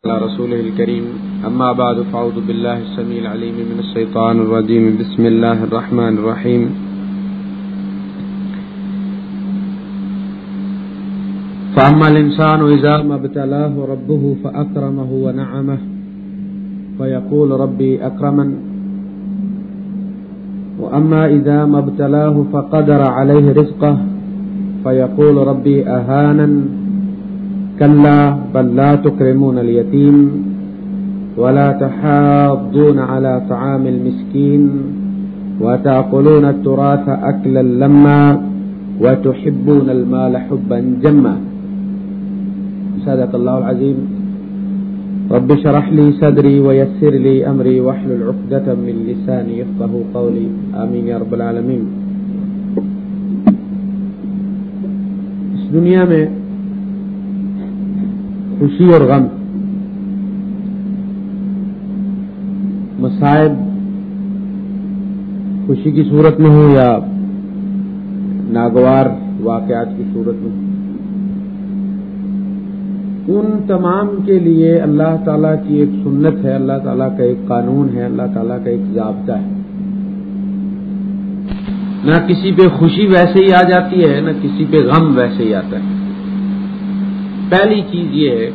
على رسوله الكريم. أما بعد، فأعوذ بالله السميع العليم من الشيطان الرجيم. بسم الله الرحمن الرحيم. فأما الإنسان إذا ما ابتلاه ربه فأكرمه ونعمه، فيقول ربي أكرمن. وأما إذا ما ابتلاه فقدر عليه رزقه، فيقول ربي أهانن. كلا بل لا تكرمون اليتيم ولا تحاضون على طعام المسكين وتأكلون التراث أكلا لما وتحبون المال حبا جما. صدق الله العظيم. رب شرح لي صدري ويسر لي أمري واحلل عقدة من لساني يفقه قولي. آمين يا رب العالمين. اس دنیا میں خوشی اور غم۔ مصائب خوشی کی صورت میں ہو یا ناگوار واقعات کی صورت میں ان تمام کے لیے اللہ تعالیٰ کی ایک سنت ہے، اللہ تعالیٰ کا ایک قانون ہے، اللہ تعالیٰ کا ایک ضابطہ ہے۔ نہ کسی پہ خوشی ویسے ہی آ جاتی ہے، نہ کسی پہ غم ویسے ہی آتا ہے۔ پہلی چیز یہ ہے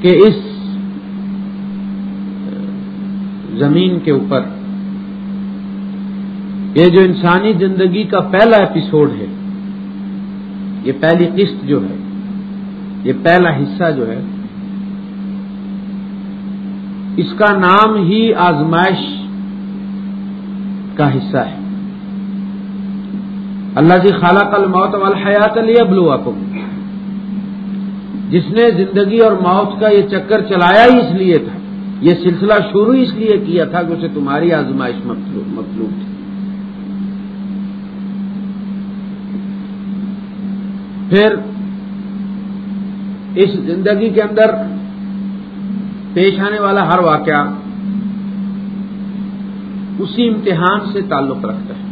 کہ اس زمین کے اوپر یہ جو انسانی زندگی کا پہلا ایپیسوڈ ہے، یہ پہلی قسط جو ہے، یہ پہلا حصہ جو ہے، اس کا نام ہی آزمائش کا حصہ ہے۔ اللہ جی خالہ کل موت والحیات علی ابلواکم جس نے زندگی اور موت کا یہ چکر چلایا ہی اس لیے تھا، یہ سلسلہ شروع اس لیے کیا تھا کہ اسے تمہاری آزمائش مطلوب تھی۔ پھر اس زندگی کے اندر پیش آنے والا ہر واقعہ اسی امتحان سے تعلق رکھتا ہے۔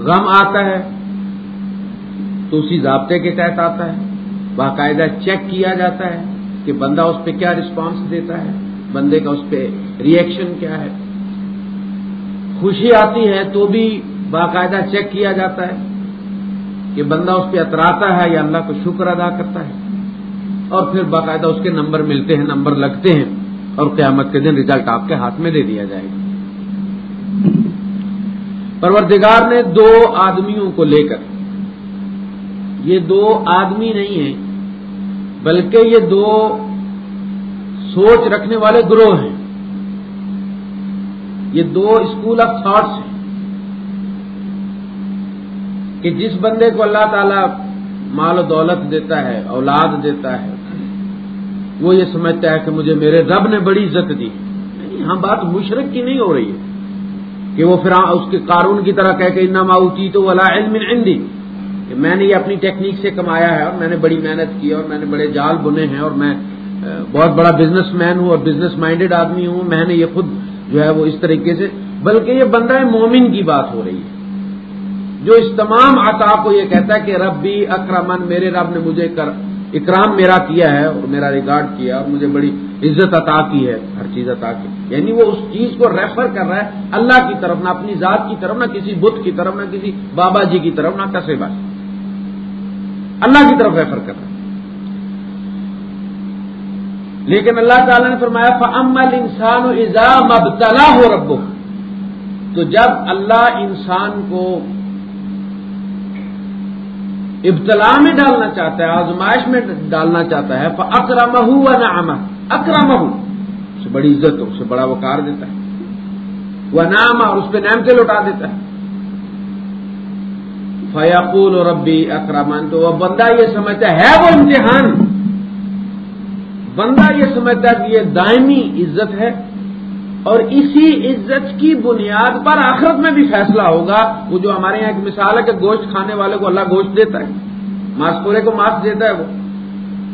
غم آتا ہے تو اسی ضابطے کے تحت آتا ہے۔ باقاعدہ چیک کیا جاتا ہے کہ بندہ اس پہ کیا رسپانس دیتا ہے۔ بندے کا اس پہ ریئیکشن کیا ہے۔ خوشی آتی ہے تو بھی باقاعدہ چیک کیا جاتا ہے کہ بندہ اس پہ اتراتا ہے یا اللہ کو شکر ادا کرتا ہے۔ اور پھر باقاعدہ اس کے نمبر ملتے ہیں، نمبر لگتے ہیں۔ اور قیامت کے دن ریزلٹ آپ کے ہاتھ میں دے دیا جائے گا۔ پروردگار نے دو آدمیوں کو لے کر یہ دو آدمی نہیں ہیں، بلکہ یہ دو سوچ رکھنے والے گروہ ہیں۔ یہ دو اسکول آف تھاٹس ہیں۔ کہ جس بندے کو اللہ تعالی مال و دولت دیتا ہے، اولاد دیتا ہے، وہ یہ سمجھتا ہے کہ مجھے میرے رب نے بڑی عزت دی۔ یہاں بات مشرق کی نہیں ہو رہی ہے۔ کہ وہ پھر اس کے قانون کی طرح کہہ کہ انما اوتی تو ولا علم عندی کہ میں نے یہ اپنی ٹیکنیک سے کمایا ہے اور میں نے بڑی محنت کی اور میں نے بڑے جال بنے ہیں اور میں بہت بڑا بزنس مین ہوں اور بزنس مائنڈیڈ آدمی ہوں۔ میں نے یہ خود جو ہے وہ اس طریقے سے، بلکہ یہ بندہ مومن کی بات ہو رہی ہے۔ جو اس تمام عطا کو یہ کہتا ہے کہ رب بھی اکرمن، میرے رب نے مجھے کر، اکرام میرا کیا ہے اور میرا ریکارڈ کیا اور مجھے بڑی عزت عطا کی ہے، ہر چیز عطا کی۔ یعنی وہ اس چیز کو ریفر کر رہا ہے اللہ کی طرف، نہ اپنی ذات کی طرف، نہ کسی بت کی طرف، نہ کسی بابا جی کی طرف، نہ کسے بس۔ اللہ کی طرف ریفر کر رہا لیکن اللہ تعالی نے فرمایا فعمل انسان و ایزا مبتلا ہو ربو تو جب اللہ انسان کو ابتلا میں ڈالنا چاہتا ہے، آزمائش میں ڈالنا چاہتا ہے اکرم و نام اکرم اسے بڑی عزت ہو اسے بڑا وقار دیتا ہے۔ وہ نام اور اس پہ نعمتیں لوٹا دیتا ہے۔ فیقول اور ربی اکرمان تو وہ بندہ یہ سمجھتا ہے وہ امتحان؟ بندہ یہ سمجھتا ہے کہ یہ دائمی عزت ہے اور اسی عزت کی بنیاد پر آخرت میں بھی فیصلہ ہوگا۔ وہ جو ہمارے یہاں ایک مثال ہے کہ گوشت کھانے والے کو اللہ گوشت دیتا ہے، ماس پورے کو ماس دیتا ہے وہ۔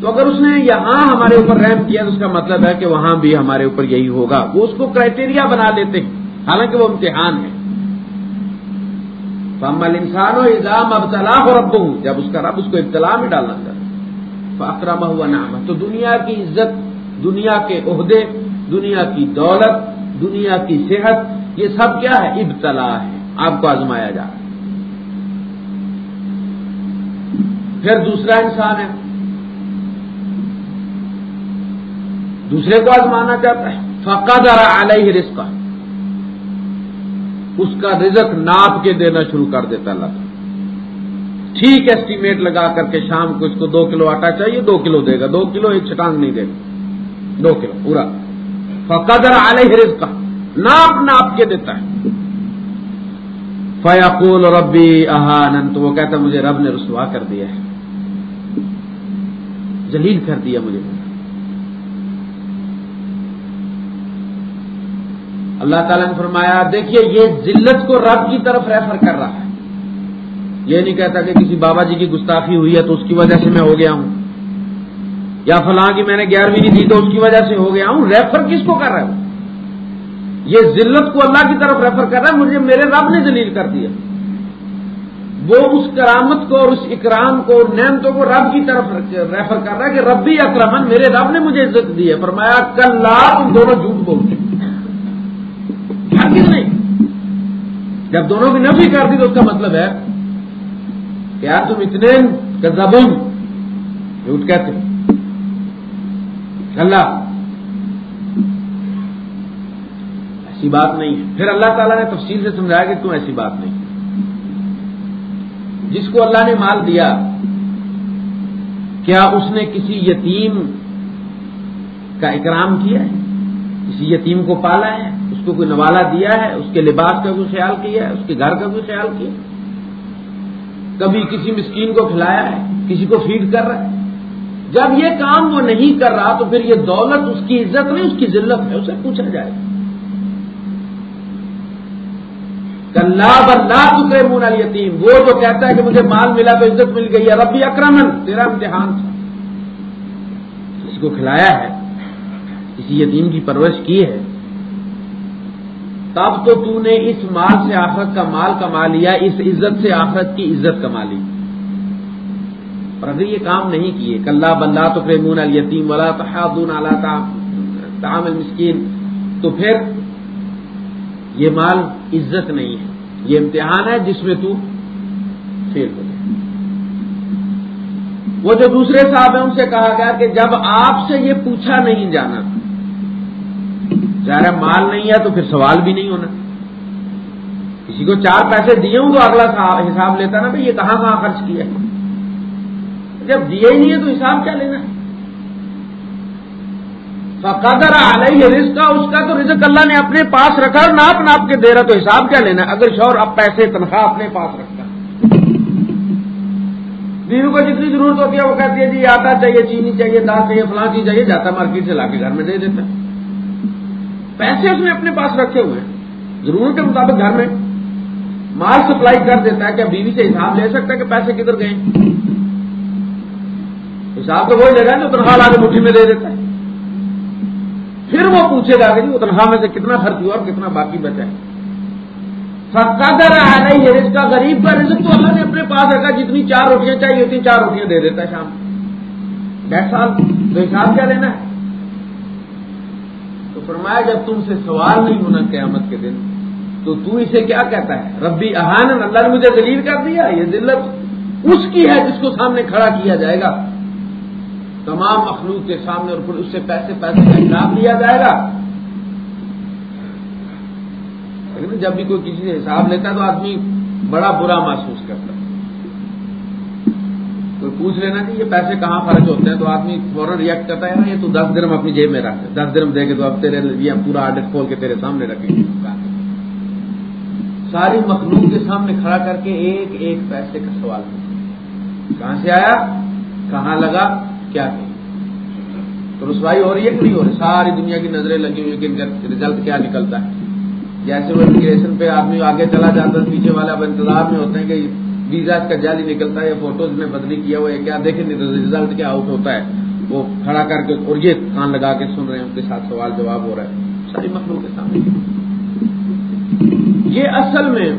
تو اگر اس نے یہاں ہمارے اوپر رحم کیا تو اس کا مطلب ہے کہ وہاں بھی ہمارے اوپر یہی ہوگا۔ وہ اس کو کرائٹیریا بنا دیتے ہیں، حالانکہ وہ امتحان ہے۔ تو انسان ہو ایزام ابتلا ہو رب ہوں جب اس کا رب اس کو ابتلا میں ڈالنا چاہتا اکرما ہوا نام تو دنیا کی عزت، دنیا کے عہدے، دنیا کی دولت، دنیا کی صحت، یہ سب کیا ہے؟ ابتلا ہے، آپ کو آزمایا جا رہا ہے۔ پھر دوسرا انسان ہے۔ دوسرے کو آزمانا چاہتا ہے۔ فقا ذرا علیہ رزق اس کا رزق ناپ کے دینا شروع کر دیتا اللہ۔ تعالیٰ ٹھیک ایسٹیمیٹ لگا کر کے شام کو اس کو دو کلو آٹا چاہیے، دو کلو دے گا۔ دو کلو ایک چھٹانگ نہیں دے گا۔ دو کلو، پورا۔ فقدر علیہ رزق ناپ ناپ کے دیتا ہے۔ فیاقول ربی اہانن، تو وہ کہتا مجھے رب نے رسوا کر دیا ہے۔ جلیل کر دیا مجھے۔ اللہ تعالیٰ نے فرمایا، دیکھیے، یہ ذلت کو رب کی طرف ریفر کر رہا ہے۔ یہ نہیں کہتا کہ کسی بابا جی کی گستاخی ہوئی ہے تو اس کی وجہ سے میں ہو گیا ہوں۔ یا فلاں کی میں نے گیارہویں نہیں دی تو اس کی وجہ سے ہو گیا ہوں۔ ریفر کس کو کر رہا ہے یہ ذلت کو اللہ کی طرف ریفر کر رہا ہے، مجھے میرے رب نے دلیل کر دیا۔ وہ اس کرامت کو اور اس اکرام کو اور نعمتوں کو رب کی طرف ریفر کر رہا ہے کہ ربی اکرمن، میرے رب نے مجھے عزت دی ہے۔ فرمایا، کل تم دونوں جھوٹ بولتے جب دونوں کی نفی کر دی تو اس کا مطلب ہے کہ یار تم اتنے گزبم جھوٹ کہتے اللہ، ایسی بات نہیں ہے۔ پھر اللہ تعالیٰ نے تفصیل سے سمجھایا کہ تم ایسی بات نہیں؟ جس کو اللہ نے مال دیا، کیا اس نے کسی یتیم کا اکرام کیا ہے؟ کسی یتیم کو پالا ہے، اس کو کوئی نوالا دیا ہے، اس کے لباس کا کوئی خیال کیا ہے، اس کے گھر کا کوئی خیال کیا کبھی کسی مسکین کو کھلایا ہے، کسی کو فیڈ کر رہا ہے؟ جب یہ کام وہ نہیں کر رہا تو پھر یہ دولت، اس کی عزت نہیں، اس کی ذلت ہے، اسے پوچھا جائے۔ گا کلّا بلّہ تکے مون یتیم وہ جو کہتا ہے کہ مجھے مال ملا تو عزت مل گئی ہے، ربی اکرمن، تیرا امتحان تھا۔ کسی کو کھلایا ہے کسی یتیم کی پرورش کی ہے۔ تب تو تو نے اس مال سے آخرت کا مال کما لیا، اس عزت سے آخرت کی عزت کما لی۔ اور اگر یہ کام نہیں کیے، کلّا بلّہ تو پریمون یتیم والا تحادون اللہ تام المسکین، تو پھر یہ مال عزت نہیں ہے۔ یہ امتحان ہے جس میں تو فیل ہو جائے وہ جو دوسرے صاحب ہیں، ان سے کہا گیا کہ جب آپ سے یہ پوچھا نہیں جانا ظاہر مال نہیں ہے تو پھر سوال بھی نہیں ہونا۔ کسی کو چار پیسے دیے ہوں تو اگلا حساب لیتا نا بھائی یہ کہاں کہاں خرچ کیا جب دیے ہی نہیں ہے تو حساب کیا لینا ہے؟ فقدر علیہ رزق کا اس کا تو رزق اللہ نے اپنے پاس رکھا اور ناپ ناپ کے دے رہا تو حساب کیا لینا اگر شور اب پیسے تنخواہ اپنے پاس رکھتا بیوی کو جتنی ضرورت ہوتی ہے وہ کہتی ہے جی آٹا چاہیے، چینی چاہیے، دال چاہیے، فلاں چیز چاہیے، جاتا مارکیٹ سے لا کے گھر میں دے دیتا پیسے اس نے اپنے پاس رکھے ہوئے ہیں۔ ضرورت کے مطابق گھر میں مال سپلائی کر دیتا ہے کیا بیوی سے حساب لے سکتا ہے کہ پیسے کدھر گئے حساب تو وہی لے گا جو تنخواہ لا کے مٹھی میں دے دیتا ہے۔ پھر وہ پوچھے گا کہ جی وہ تنخواہ میں سے کتنا خرچ ہوا اور کتنا باقی بچا ہے۔ قدر آ رہی ہے اس کا غریب کا رزق تو اللہ نے اپنے پاس رکھا، جتنی چار روٹیاں چاہیے اتنی چار روٹیاں دے دیتا ہے شام۔ ڈیڑھ سال تو حساب کیا لینا ہے؟ تو فرمایا جب تم سے سوال نہیں ہونا قیامت کے دن، تو تو اسے کیا کہتا ہے؟ ربی احان اللہ نے مجھے دلیل کر دیا، یہ ذلت اس کی ہے جس کو سامنے کھڑا کیا جائے گا۔ تمام مخلوق کے سامنے اور پھر اس سے پیسے پیسے کا حساب لیا جائے گا۔ لیکن جب بھی کوئی کسی سے حساب لیتا ہے تو آدمی بڑا برا محسوس کرتا ہے۔ پوچھ لینا کہ یہ پیسے کہاں خرچ ہوتے ہیں؟ تو آدمی فوراً ریئیکٹ کرتا ہے نا یہ تو دس درم اپنی جیب میں رکھ دس درم دے کے تو اب تیرے یہ پورا آڈر کھول کے تیرے سامنے رکھیں گے۔ ساری مخلوق کے سامنے کھڑا کر کے ایک ایک پیسے کا سوال کہاں سے آیا؟ کہاں لگا؟ کیا تو رسوائی ہو رہی ہے کہ نہیں ہو رہی ساری دنیا کی نظریں لگی ہوئی کہ ان کا رزلٹ کیا نکلتا ہے۔ جیسے وہ امیگریشن پہ آدمی آگے چلا جاتا ہے، پیچھے والے اب انتظار میں ہوتے ہیں کہ ویزا کا جالی نکلتا ہے یا فوٹوز میں بدلی کیا ہوا ہے، کیا دیکھیں ریزلٹ کیا آؤٹ ہوتا ہے؟ وہ کھڑا کر کے اور یہ کان لگا کے سن رہے ہیں، ان کے ساتھ سوال جواب ہو رہا ہے۔ ساری مخلوق کے سامنے۔ یہ اصل میں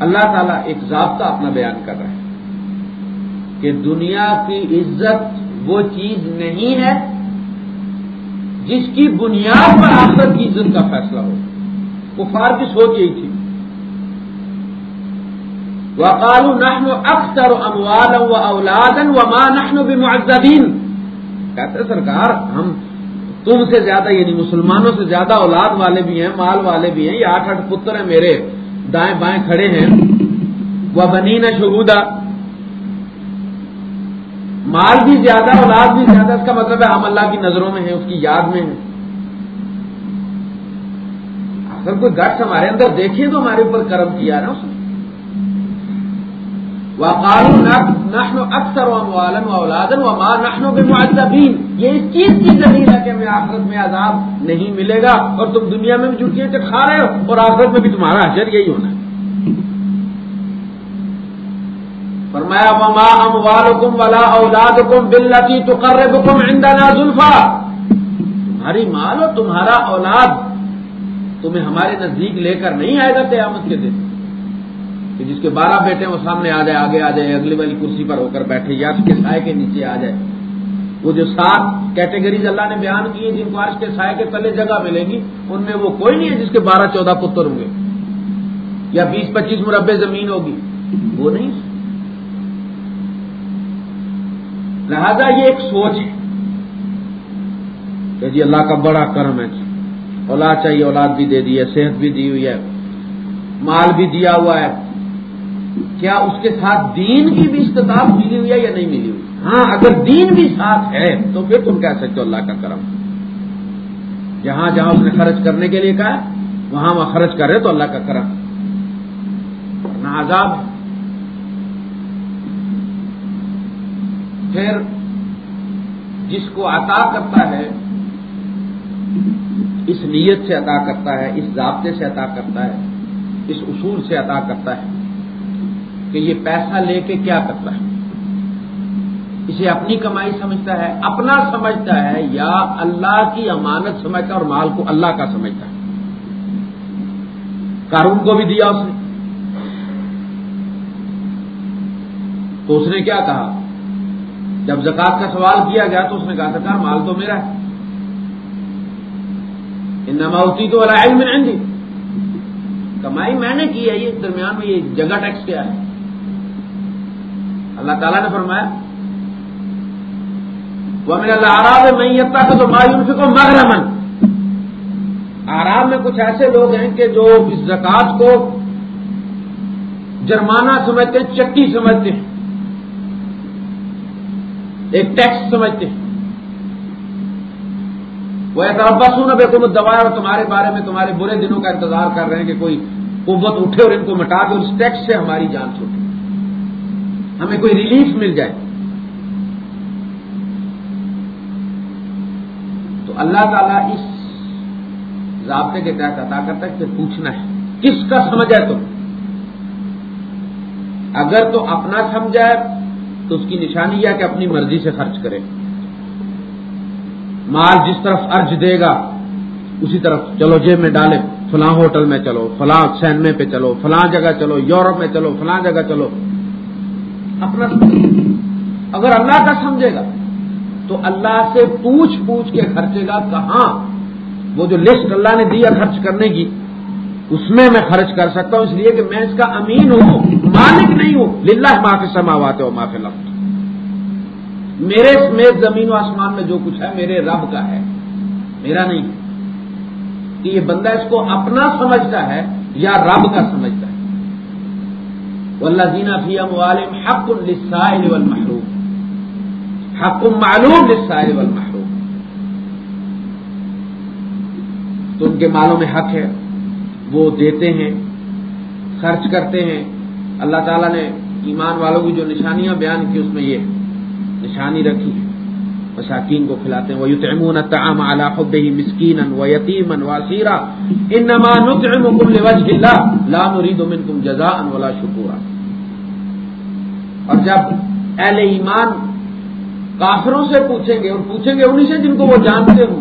اللہ تعالیٰ ایک ضابطہ اپنا بیان کر رہا ہے کہ دنیا کی عزت وہ چیز نہیں ہے جس کی بنیاد پر آخرت کی عزت کا فیصلہ ہو۔ کفار کی سوچ یہی تھی۔ وقال نحن اکثر اموالا و اولادا وما نحن بمعذبین۔ کہتے سرکار، ہم تم سے زیادہ یعنی مسلمانوں سے زیادہ اولاد والے بھی ہیں، مال والے بھی ہیں، یہ آٹھ آٹھ پتر ہیں میرے، دائیں بائیں کھڑے ہیں۔ وہ بنی نہ مال بھی زیادہ، اولاد بھی زیادہ، اس کا مطلب ہے ہم اللہ کی نظروں میں ہیں، اس کی یاد میں ہیں۔ اگر کوئی گٹس ہمارے اندر دیکھیے تو ہمارے اوپر کرم کیا نا اس نے۔ نحن اکثر اموالا واولادا وما نحن بمعذبین یہ اس چیز کی دلیل ہے کہ ہمیں آخرت میں عذاب نہیں ملے گا اور تم دنیا میں بھی جھوٹیاں کھا رہے ہو اور آخرت میں بھی تمہارا حشر یہی ہونا ہے۔ فرمایا، وما اموالکم ولا اولادکم باللتی تقربکم عندنا زلفا تمہاری مال اور تمہارا اولاد تمہیں ہمارے نزدیک لے کر نہیں آئے گا قیامت کے دن۔ کہ جس کے بارہ بیٹے وہ سامنے آ جائے، آگے آ جائے، اگلی والی کرسی پر ہو کر بیٹھے، یا اس کے سائے کے نیچے آ جائے۔ وہ جو سات کیٹیگریز اللہ نے بیان کی ہیں جن کو آج کے سائے کے تلے جگہ ملے گی، ان میں وہ کوئی نہیں ہے جس کے بارہ چودہ پتر ہوں گے۔ یا بیس پچیس مربع زمین ہوگی۔ وہ نہیں۔ لہذا یہ ایک سوچ ہے کہ جی اللہ کا بڑا کرم ہے۔ اولاد چاہیے، اولاد بھی دے دی ہے، صحت بھی دی ہوئی ہے، مال بھی دیا ہوا ہے۔ کیا اس کے ساتھ دین کی بھی استطاعت ملی ہوئی ہے یا نہیں ملی ہوئی؟ ہاں اگر دین بھی ساتھ ہے، تو پھر تم کہہ سکتے ہو اللہ کا کرم۔ جہاں جہاں اس نے خرچ کرنے کے لیے کہا، وہاں وہاں خرچ کرے تو اللہ کا کرم۔ ورنہ عذاب پھر جس کو عطا کرتا ہے، اس نیت سے عطا کرتا ہے، اس ضابطے سے عطا کرتا ہے، اس اصول سے عطا کرتا ہے۔ کہ یہ پیسہ لے کے کیا کرتا ہے؟ اسے اپنی کمائی سمجھتا ہے، اپنا سمجھتا ہے، یا اللہ کی امانت سمجھتا ہے اور مال کو اللہ کا سمجھتا ہے۔ کارون کو بھی دیا اس نے۔ تو اس نے کیا کہا؟ جب زکات کا سوال کیا گیا تو اس نے کہا، سرکار، مال تو میرا ہے۔ ان نماوتی تو علم میں نہیں کمائی میں نے کی ہے، یہ درمیان میں یہ جگہ ٹیکس کیا ہے۔ اللہ تعالیٰ نے فرمایا وہ میرا آرام میں یتا تو مایوس کو مغرمن آرام میں کچھ ایسے لوگ ہیں کہ جو اس زکات کو جرمانہ سمجھتے ہیں چٹی سمجھتے ہیں۔ ایک ٹیکس سمجھتے ہیں۔ وہ ایسا سونا بے حکومت دبایا اور تمہارے بارے میں تمہارے برے دنوں کا انتظار کر رہے ہیں کہ کوئی قوت اٹھے اور ان کو مٹا دے اور اس ٹیکس سے ہماری جان چھوٹے۔ ہمیں کوئی ریلیف مل جائے۔ تو اللہ تعالیٰ اس ضابطے کے تحت عطا کرتا ہے کہ پوچھنا ہے، کس کا سمجھ ہے تم؟ اگر تو اپنا سمجھا ہے، تو اس کی نشانی یہ کہ اپنی مرضی سے خرچ کرے۔ مال جس طرف ارج دے گا، اسی طرف چلو جیب میں ڈالے، فلاں ہوٹل میں چلو، فلاں سینمے پہ چلو، فلاں جگہ چلو، یورپ میں چلو، فلاں جگہ چلو۔ اپنا اگر اللہ کا سمجھے گا، تو اللہ سے پوچھ پوچھ کے خرچے گا کہاں؟ وہ جو لسٹ اللہ نے دیا خرچ کرنے کی، اس میں میں خرچ کر سکتا ہوں، اس لیے کہ میں اس کا امین ہوں، مالک نہیں ہوں۔ للہ معافی سماوات ہو معافی لفظ میرے سمیت زمین و آسمان میں جو کچھ ہے، میرے رب کا ہے، میرا نہیں۔ کہ یہ بندہ اس کو اپنا سمجھتا ہے یا رب کا سمجھتا ہے؟ اللہ دینا فی عالم حق السائل والمحروم. حق معلوم للسائل والمحروم. تو ان کے مالوں میں حق ہے، وہ دیتے ہیں، خرچ کرتے ہیں۔ اللہ تعالیٰ نے ایمان والوں کی جو نشانیاں بیان کی، اس میں یہ نشانی رکھی ہے مساکین کو کھلاتے ہیں۔ وہ یوتمون تام اعلیٰ مسکین و یتیم واسیرا ان نمان لا نريد منكم جزاء ولا شکورا اور جب اہل ایمان کافروں سے پوچھیں گے، اور پوچھیں گے انہیں سے جن کو وہ جانتے ہوں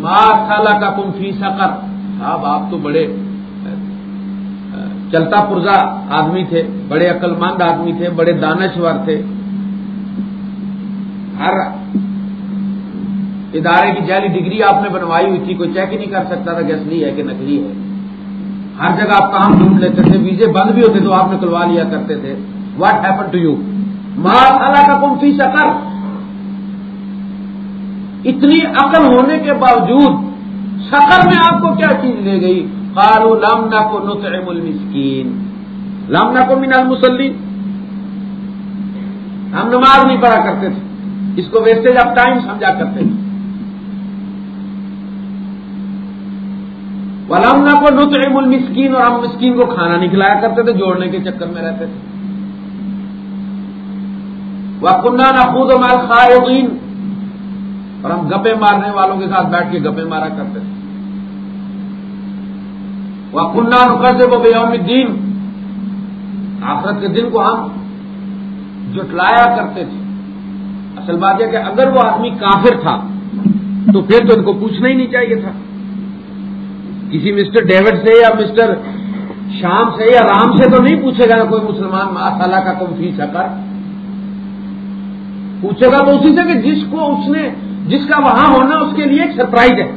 ماں خالہ کا تم فی سکر صاحب، آپ تو بڑے چلتا پرزا آدمی تھے، بڑے عقل مند آدمی تھے، بڑے دانشور تھے۔ ہر ادارے کی جعلی ڈگری آپ نے بنوائی ہوئی تھی، کوئی چیک ہی نہیں کر سکتا تھا کہ اصلی ہے کہ نکلی ہے۔ ہر جگہ آپ کام ڈھونڈ لیتے تھے، ویزے بند بھی ہوتے تو آپ نکلوا لیا کرتے تھے۔ واٹ ہیپن ٹو یو مارا کا کم فی سکر اتنی عقل ہونے کے باوجود شکر میں آپ کو کیا چیز لے گئی؟ قالو لامنا کو نطعم المسکین۔ لامنا کو مینال المسلم ہم نماز نہیں پڑھا کرتے تھے۔ اس کو ویسٹیج آف ٹائم سمجھا کرتے تھے۔ ولامنا کو نطعم المسکین اور ہم مسکین کو کھانا نہیں کھلایا کرتے تھے، جوڑنے کے چکر میں رہتے تھے۔ وہ کنہ و مال خائقین اور ہم گپے مارنے والوں کے ساتھ بیٹھ کے گپے مارا کرتے تھے۔ وہ کنہ نکر سے وہ بیوم الدین آخرت کے دن کو ہم جٹلایا کرتے تھے۔ اصل بات یہ کہ اگر وہ آدمی کافر تھا تو پھر تو ان کو پوچھنا ہی نہیں چاہیے تھا۔ کسی مسٹر ڈیوڈ سے یا مسٹر شام سے یا رام سے تو نہیں پوچھے گا کوئی مسلمان ماسالہ کا کم فیس کر پوچھے گا تو اسی سے کہ جس کو اس نے، جس کا وہاں ہونا اس کے لیے ایک سرپرائز ہے۔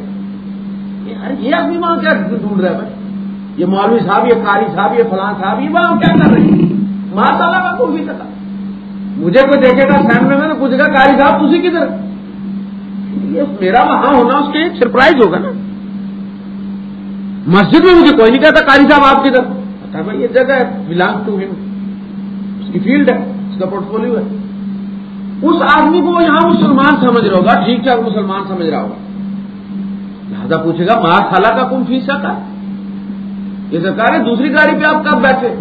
یہ آدمی وہاں کیا ڈھونڈ رہا ہے بھائی؟ یہ مولوی صاحب، یہ قاری صاحب، یہ فلان صاحب، یہ وہاں کیا کر رہے ہیں؟ ماں تعالیٰ کا کوئی بھی تھا مجھے کوئی دیکھے گا سامنے میں تو پوچھے گا قاری صاحب اسی کدھر؟ یہ میرا وہاں ہونا اس کے ایک سرپرائز ہوگا نا۔ مسجد میں مجھے کوئی نہیں کہتا، قاری صاحب آپ کدھر؟ بتا بھائی یہ جگہ ہے بلانگ ٹو ہم اس کی فیلڈ ہے، اس کا پورٹ فولو ہے۔ اس آدمی کو یہاں مسلمان سمجھ رہا ہوگا، ٹھیک ٹھاک مسلمان سمجھ رہا ہوگا۔ لہٰذا پوچھے گا، ماں خالہ کا کون فیصد کا یہ سرکار ہے دوسری گاڑی پہ آپ کب بیٹھے؟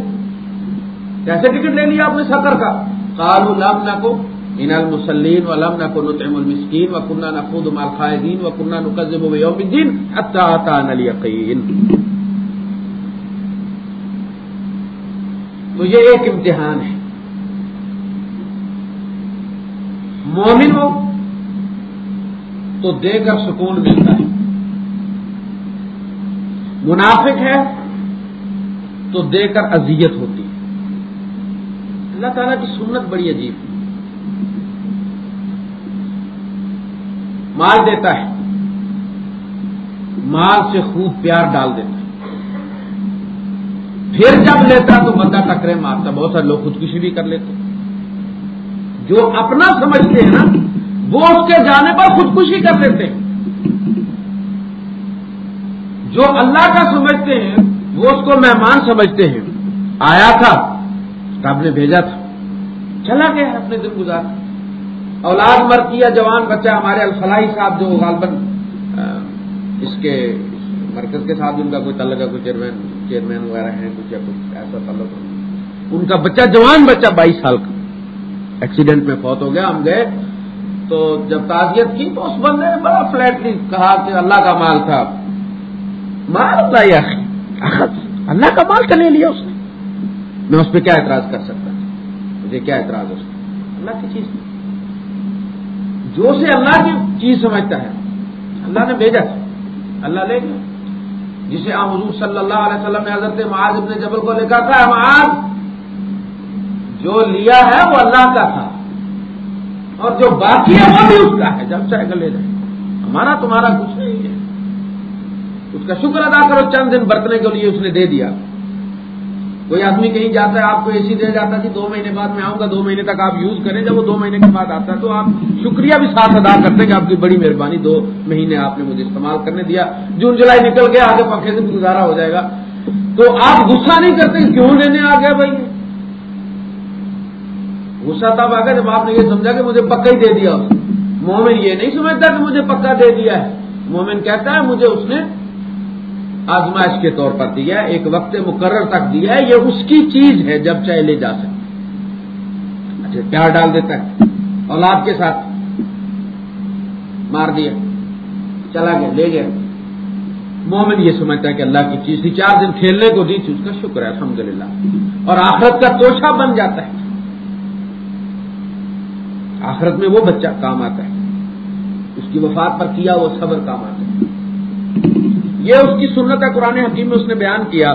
کیسے ٹکٹ لے لیا آپ نے سکر کا؟ کالو لم نہ کو ان المسلین و لم نہ نطعم المسکین و کنہ نہ خود مال خائدین و و الدین حتی آتان الیقین. تو یہ ایک امتحان ہے۔ مومن ہو تو دے کر سکون ملتا ہے۔ منافق ہے تو دے کر اذیت ہوتی ہے۔ اللہ تعالیٰ کی سنت بڑی عجیب مال دیتا ہے۔ مال سے خوب پیار ڈال دیتا ہے۔ پھر جب لیتا تو بندہ ٹکرے مارتا بہت سارے لوگ خودکشی بھی کر لیتے جو اپنا سمجھتے ہیں نا، وہ اس کے جانے پر خودکشی کر دیتے ہیں۔ جو اللہ کا سمجھتے ہیں، وہ اس کو مہمان سمجھتے ہیں۔ آیا تھا رب نے بھیجا تھا۔ چلا گیا اپنے دن گزار اولاد مر کیا جوان بچہ، ہمارے الفلاحی صاحب جو غالباً اس کے مرکز کے ساتھ ان کا کوئی تعلق ہے، کوئی چیئرمین چیئرمین وغیرہ ہیں، کچھ یا کچھ ایسا تعلق ان کا بچہ جوان بچہ بائیس سال کا۔ ایکسیڈنٹ میں فوت ہو گیا، ہم گئے۔ تو جب تعزیت کی تو اس بندے نے بڑا فلیٹلی کہا کہ اللہ کا مال تھا۔ مال اللہ اللہ کا مال کا لے لیا اس نے۔ میں اس پہ کیا اعتراض کر سکتا؟ مجھے کیا اعتراض اس اللہ کی چیز جو سے اللہ کی چیز سمجھتا ہے۔ اللہ نے بھیجا۔ اللہ لے گیا۔ جسے آپ حضور صلی اللہ علیہ وسلم نے حضرت معاذ ابن جبل کو لکھا تھا معاذ، جو لیا ہے وہ اللہ کا تھا۔ اور جو باقی ہے وہ بھی اس کا ہے۔ جب چاہے گا لے جائے۔ ہمارا تمہارا کچھ نہیں ہے۔ اس کا شکر ادا کرو، چند دن برتنے کے لیے اس نے دے دیا۔ کوئی آدمی کہیں جاتا ہے، آپ کو اے سی دے جاتا جی دو مہینے بعد میں آؤں گا، دو مہینے تک آپ یوز کریں۔ جب وہ دو مہینے کے بعد آتا ہے تو آپ شکریہ بھی ساتھ ادا کرتے ہیں کہ آپ کی بڑی مہربانی دو مہینے آپ نے مجھے استعمال کرنے دیا۔ جون جولائی نکل گیا، آگے پنکھے سے گزارا ہو جائے گا۔ تو آپ غصہ نہیں کرتے کیوں لینے آ گیا بھائی؟ غصہ تب آ گیا جب آپ نے یہ سمجھا کہ مجھے پکا ہی دے دیا۔ مومن یہ نہیں سمجھتا کہ مجھے پکا دے دیا ہے۔ مومن کہتا ہے مجھے اس نے آزمائش کے طور پر دیا ہے، ایک وقت مقرر تک دیا ہے، یہ اس کی چیز ہے جب چاہے لے جا سکتے اچھا پیار ڈال دیتا ہے۔ اولاد کے ساتھ مار دیا، چلا گیا، لے گیا۔ مومن یہ سمجھتا ہے کہ اللہ کی چیز تھی، چار دن کھیلنے کو دی تھی، اس کا شکر ہے، الحمدللہ۔ اور آخرت کا توشہ بن جاتا ہے۔ آخرت میں وہ بچہ کام آتا ہے۔ اس کی وفات پر کیا وہ صبر کام آتا ہے۔ یہ اس کی سنت ہے، قرآن حکیم میں اس نے بیان کیا۔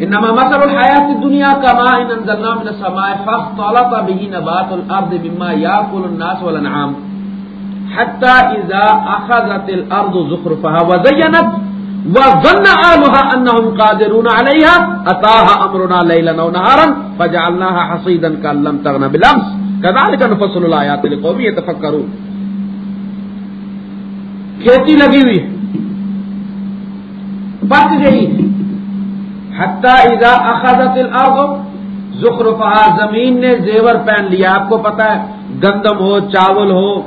انما مثل الحیات دنیا کا ما ان انزلنا من السماء فاختلط به نبات الارض مما ياكل الناس والانعام حتى اذا اخذت الارض زخرفها وزينت وظن اهلها انهم قادرون عليها اتاها امرنا ليلا ونهارا فجعلناها حصيدا كان لم تغن بالامس۔ كذلك نفصل الايات لقوم يتفكرون کھیتی لگی ہوئی ہے۔ بچ گئی ہے۔ اذا اخذت الارض زخرفها زمین نے زیور پہن لیا۔ آپ کو پتا ہے، گندم ہو، چاول ہو،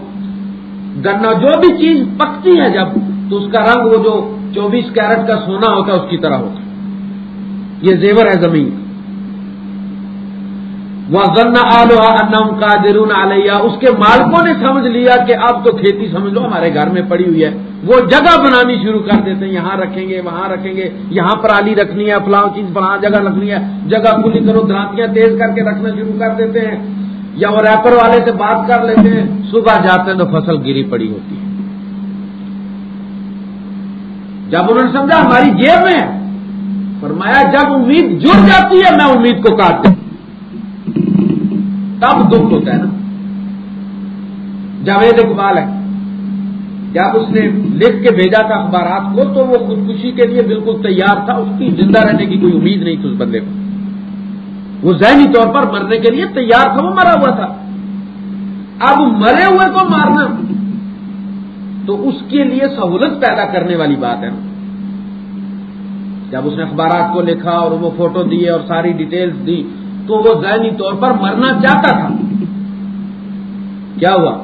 گنا، جو بھی چیز پکتی ہے جب، تو اس کا رنگ وہ جو چوبیس کیرٹ کا سونا ہوتا ہے، اس کی طرح ہوتا ہے۔ یہ زیور ہے زمین۔ وہ غنا آلوہا انم کا علیہ اس کے مالکوں نے سمجھ لیا کہ اب تو کھیتی سمجھ لو، ہمارے گھر میں پڑی ہوئی ہے۔ وہ جگہ بنانی شروع کر دیتے ہیں۔ یہاں رکھیں گے، وہاں رکھیں گے۔ یہاں پر آلی رکھنی ہے، فلاں چیز، فلاں جگہ رکھنی ہے۔ جگہ کھلی کرو درانتیاں تیز کر کے رکھنا شروع کر دیتے ہیں۔ یا وہ ریپر والے سے بات کر لیتے ہیں۔ صبح جاتے ہیں تو فصل گری پڑی ہوتی ہے۔ جب انہوں نے سمجھا ہماری جیب میں فرمایا جب امید جڑ جاتی ہے، میں امید کو کاٹتا ہوں۔ تب دکھ ہوتا ہے نا۔ جاوید اقبال ہے، جب اس نے لکھ کے بھیجا تھا اخبارات کو، تو وہ خودکشی کے لیے بالکل تیار تھا۔ اس کی زندہ رہنے کی کوئی امید نہیں تھی اس بندے کو۔ وہ ذہنی طور پر مرنے کے لیے تیار تھا، وہ مرا ہوا تھا۔ اب مرے ہوئے کو مارنا۔ تو اس کے لیے سہولت پیدا کرنے والی بات ہے۔ نا جب اس نے اخبارات کو لکھا اور وہ فوٹو دیے اور ساری ڈیٹیلز دی تو وہ ذہنی طور پر مرنا چاہتا تھا۔ کیا ہوا؟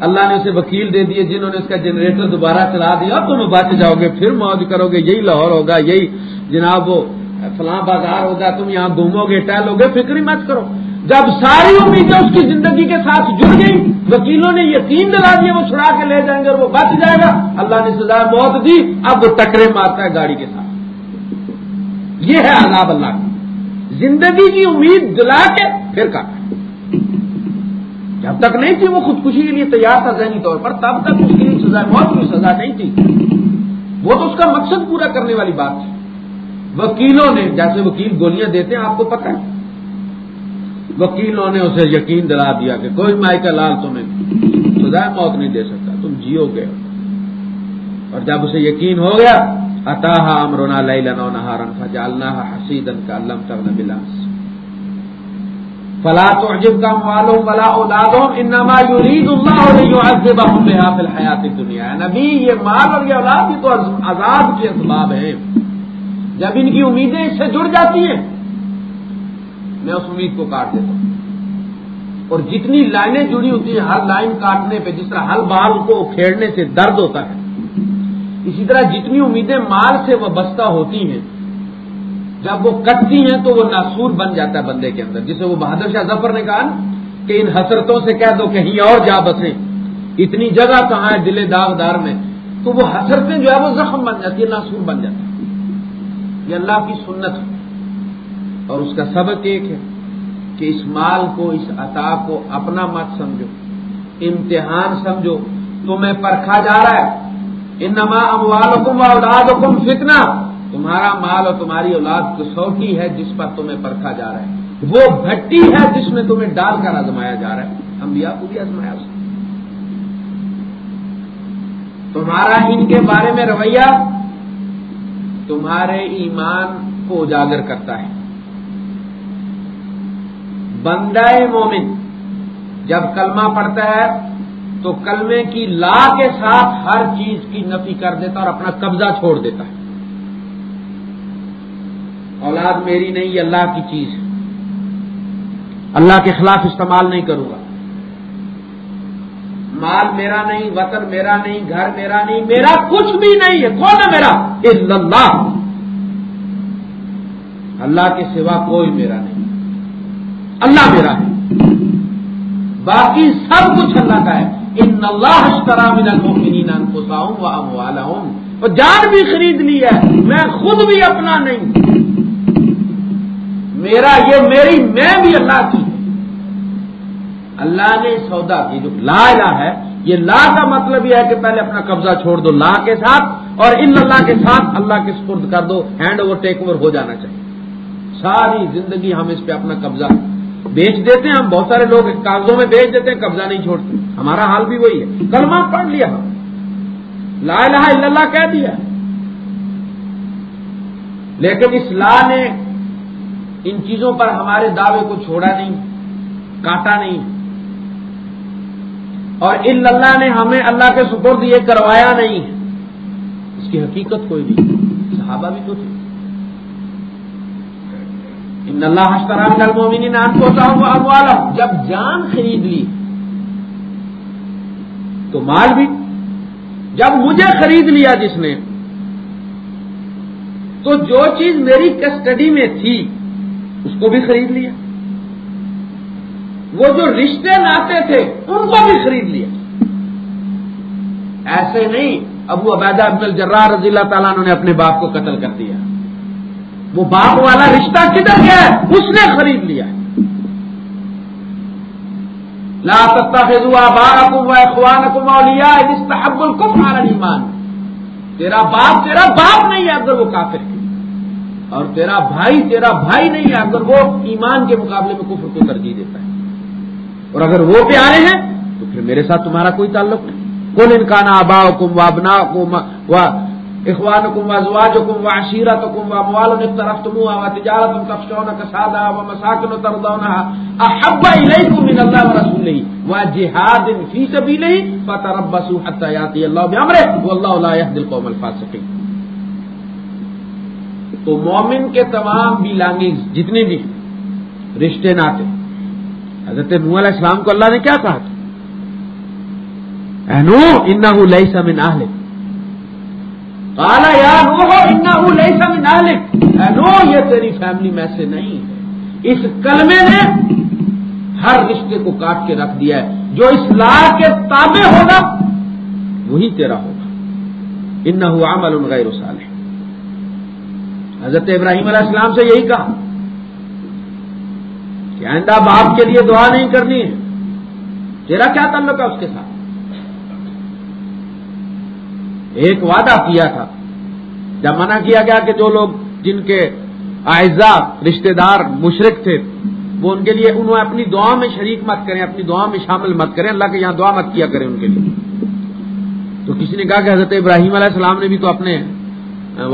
اللہ نے اسے وکیل دے دیے، جنہوں نے اس کا جنریٹر دوبارہ چلا دیا۔ تم بچ جاؤ گے، پھر موج کرو گے، یہی لاہور ہوگا، یہی جناب وہ فلاں بازار ہوگا، تم یہاں گھومو گے، ٹہلو گے فکر مت کرو۔ جب ساری امیدیں اس کی زندگی کے ساتھ جڑ گئی وکیلوں نے یقین دلا دیا وہ چھڑا کے لے جائیں گے اور وہ بچ جائے گا۔ اللہ نے سزا موت دی، اب وہ ٹکرے مارتا ہے گاڑی کے ساتھ۔ یہ ہے عذاب اللہ کا۔ زندگی کی امید دلا کے پھر کاٹا جب تک نہیں تھی وہ خودکشی کے لیے تیار تھا ذہنی طور پر، تب تک اس کے لیے سزا موت کی سزا نہیں تھی۔ وہ تو اس کا مقصد پورا کرنے والی بات تھی۔ وکیلوں نے، جیسے وکیل گولیاں دیتے ہیں، آپ کو پتہ ہے۔ وکیلوں نے اسے یقین دلا دیا کہ کوئی مائی کا لال تمہیں سزا موت نہیں دے سکتا، تم جیو گے اور جب اسے یقین ہو گیا اتاہ امرونا لئی لنو نہارن فجالنا حسیدن کا لم تغن بلاس فلا تعجب کا موالو ولا اولادهم انما يريد الله ليعذبهم بها في الحیات الدنیا نبی، یہ مال اور یہ اولاد بھی تو عذاب کے اسباب ہیں۔ جب ان کی امیدیں اس سے جڑ جاتی ہیں، میں اس امید کو کاٹ دیتا ہوں۔ اور جتنی لائنیں جڑی ہوتی ہیں، ہر لائن کاٹنے پہ، جس طرح ہل بال کو کھیڑنے سے درد ہوتا ہے اسی طرح جتنی امیدیں مال سے وہ بستہ ہوتی ہیں، جب وہ کٹتی ہیں تو وہ ناسور بن جاتا ہے بندے کے اندر۔ جسے وہ بہادر شاہ ظفر نے کہا کہ ان حسرتوں سے کہہ دو کہیں اور جا بسیں۔ اتنی جگہ کہاں ہے دل داغدار میں؟ تو وہ حسرتیں جو ہے وہ زخم بن جاتی ہے ناسور بن جاتا ہے یہ اللہ کی سنت ہے۔ اور اس کا سبق ایک ہے کہ اس مال کو، اس عطا کو اپنا مت سمجھو۔ امتحان سمجھو۔ تمہیں پرکھا جا رہا ہے۔ انما اموالکم و اولادکم فتنہ۔ تمہارا مال اور تمہاری اولاد کسوٹی ہے جس پر تمہیں پرکھا جا رہا ہے۔ وہ بھٹی ہے جس میں تمہیں ڈال کر آزمایا جا رہا ہے۔ انبیاء کو بھی آزمایا اس تمہارا ان کے بارے میں رویہ تمہارے ایمان کو اجاگر کرتا ہے۔ بندہ مومن جب کلمہ پڑتا ہے تو کلمے کی لا کے ساتھ ہر چیز کی نفی کر دیتا اور اپنا قبضہ چھوڑ دیتا ہے۔ اولاد میری نہیں، یہ اللہ کی چیز ہے۔ اللہ کے خلاف استعمال نہیں کروں گا۔ مال میرا نہیں، وطن میرا نہیں، گھر میرا نہیں، میرا کچھ بھی نہیں ہے۔ کون ہے میرا؟ اللہ۔ اللہ کے سوا کوئی میرا نہیں۔ اللہ میرا ہے۔ باقی سب کچھ اللہ کا ہے۔ ان اللہ من المؤمنین انفسهم واموالهم اور جان بھی خرید لی ہے، میں خود بھی اپنا نہیں۔ میرا یہ، میری میں بھی اللہ کی۔ اللہ نے سودا کی جو لا الہ ہے، یہ لا کا مطلب یہ ہے کہ پہلے اپنا قبضہ چھوڑ دو لا کے ساتھ، اور ان اللہ کے ساتھ اللہ کے سپرد کر دو ہینڈ اوور ٹیک اوور ہو جانا چاہیے۔ ساری زندگی ہم اس پہ اپنا قبضہ بیچ دیتے ہیں، ہم بہت سارے لوگ کاغذوں میں بیچ دیتے ہیں، قبضہ نہیں چھوڑتے۔ ہمارا حال بھی وہی ہے۔ کلمہ پڑھ لیا۔ لا الہ الا اللہ کہہ دیا۔ لیکن اس لا نے ان چیزوں پر ہمارے دعوے کو چھوڑا نہیں، کاٹا نہیں۔ اور ان اللہ نے ہمیں اللہ کے سپرد یہ کروایا نہیں۔ اس کی حقیقت کوئی نہیں۔ صحابہ بھی تو تھے۔ ان اللہ حشتران المومنی نام ہوتا ہوں جب جان خرید لی، تو مال بھی۔ جب مجھے خرید لیا جس نے، تو جو چیز میری کسٹڈی میں تھی، اس کو بھی خرید لیا۔ وہ جو رشتے لاتے تھے، ان کو بھی خرید لیا۔ ایسے نہیں، ابو عبیدہ ابن الجرار رضی اللہ تعالیٰ نے اپنے باپ کو قتل کر دیا۔ وہ باپ والا رشتہ کدھر گیا ہے؟ اس نے خرید لیا لا تتخذوا آباءكم واخوانكم اولیاء ان الكفر على الايمان تیرا باپ تیرا باپ نہیں ہے اگر وہ کافر ہے۔ اور تیرا بھائی تیرا بھائی نہیں ہے اگر وہ ایمان کے مقابلے میں کفر کو ترجیح دیتا ہے۔ اور اگر وہ پیارے ہیں، تو پھر میرے ساتھ تمہارا کوئی تعلق نہیں۔ کون انکان آبا کم وابنا اخوان کم وزواج کم و عشیرت کم و موال طرف تم و تجارت تفشون کسادا و مساکن و تردونا احب الیکم من اللہ و رسول و جہاد فی سبیلہ فتربصوا حتی یاتی اللہ بعمرہ واللہ لا يهدي القوم الفاسقین. تو مومن کے تمام بھی جتنے بھی رشتے ناتے، حضرت نو علیہ السلام کو اللہ نے کیا کہا تھا؟ نو انا لئی سمن آلک کالا یا نو انا لئی نو یہ تیری فیملی میں سے نہیں۔ ہے اس کلمے نے ہر رشتے کو کاٹ کے رکھ دیا ہے۔ جو اس لا کے تابع ہوگا، وہی تیرا ہوگا۔ ان عمل غیر صالح۔ حضرت ابراہیم علیہ السلام سے یہی کہا کہ آئندہ باپ کے لیے دعا نہیں کرنی ہے۔ تیرا کیا تعلق ہے اس کے ساتھ؟ ایک وعدہ کیا تھا۔ جب منع کیا گیا کہ جو لوگ جن کے اعزا رشتہ دار مشرق تھے، وہ ان کے لیے انہوں اپنی دعا میں شریک مت کریں، اپنی دعا میں شامل مت کریں، اللہ کے یہاں دعا مت کیا کریں ان کے لیے۔ تو کسی نے کہا کہ حضرت ابراہیم علیہ السلام نے بھی تو اپنے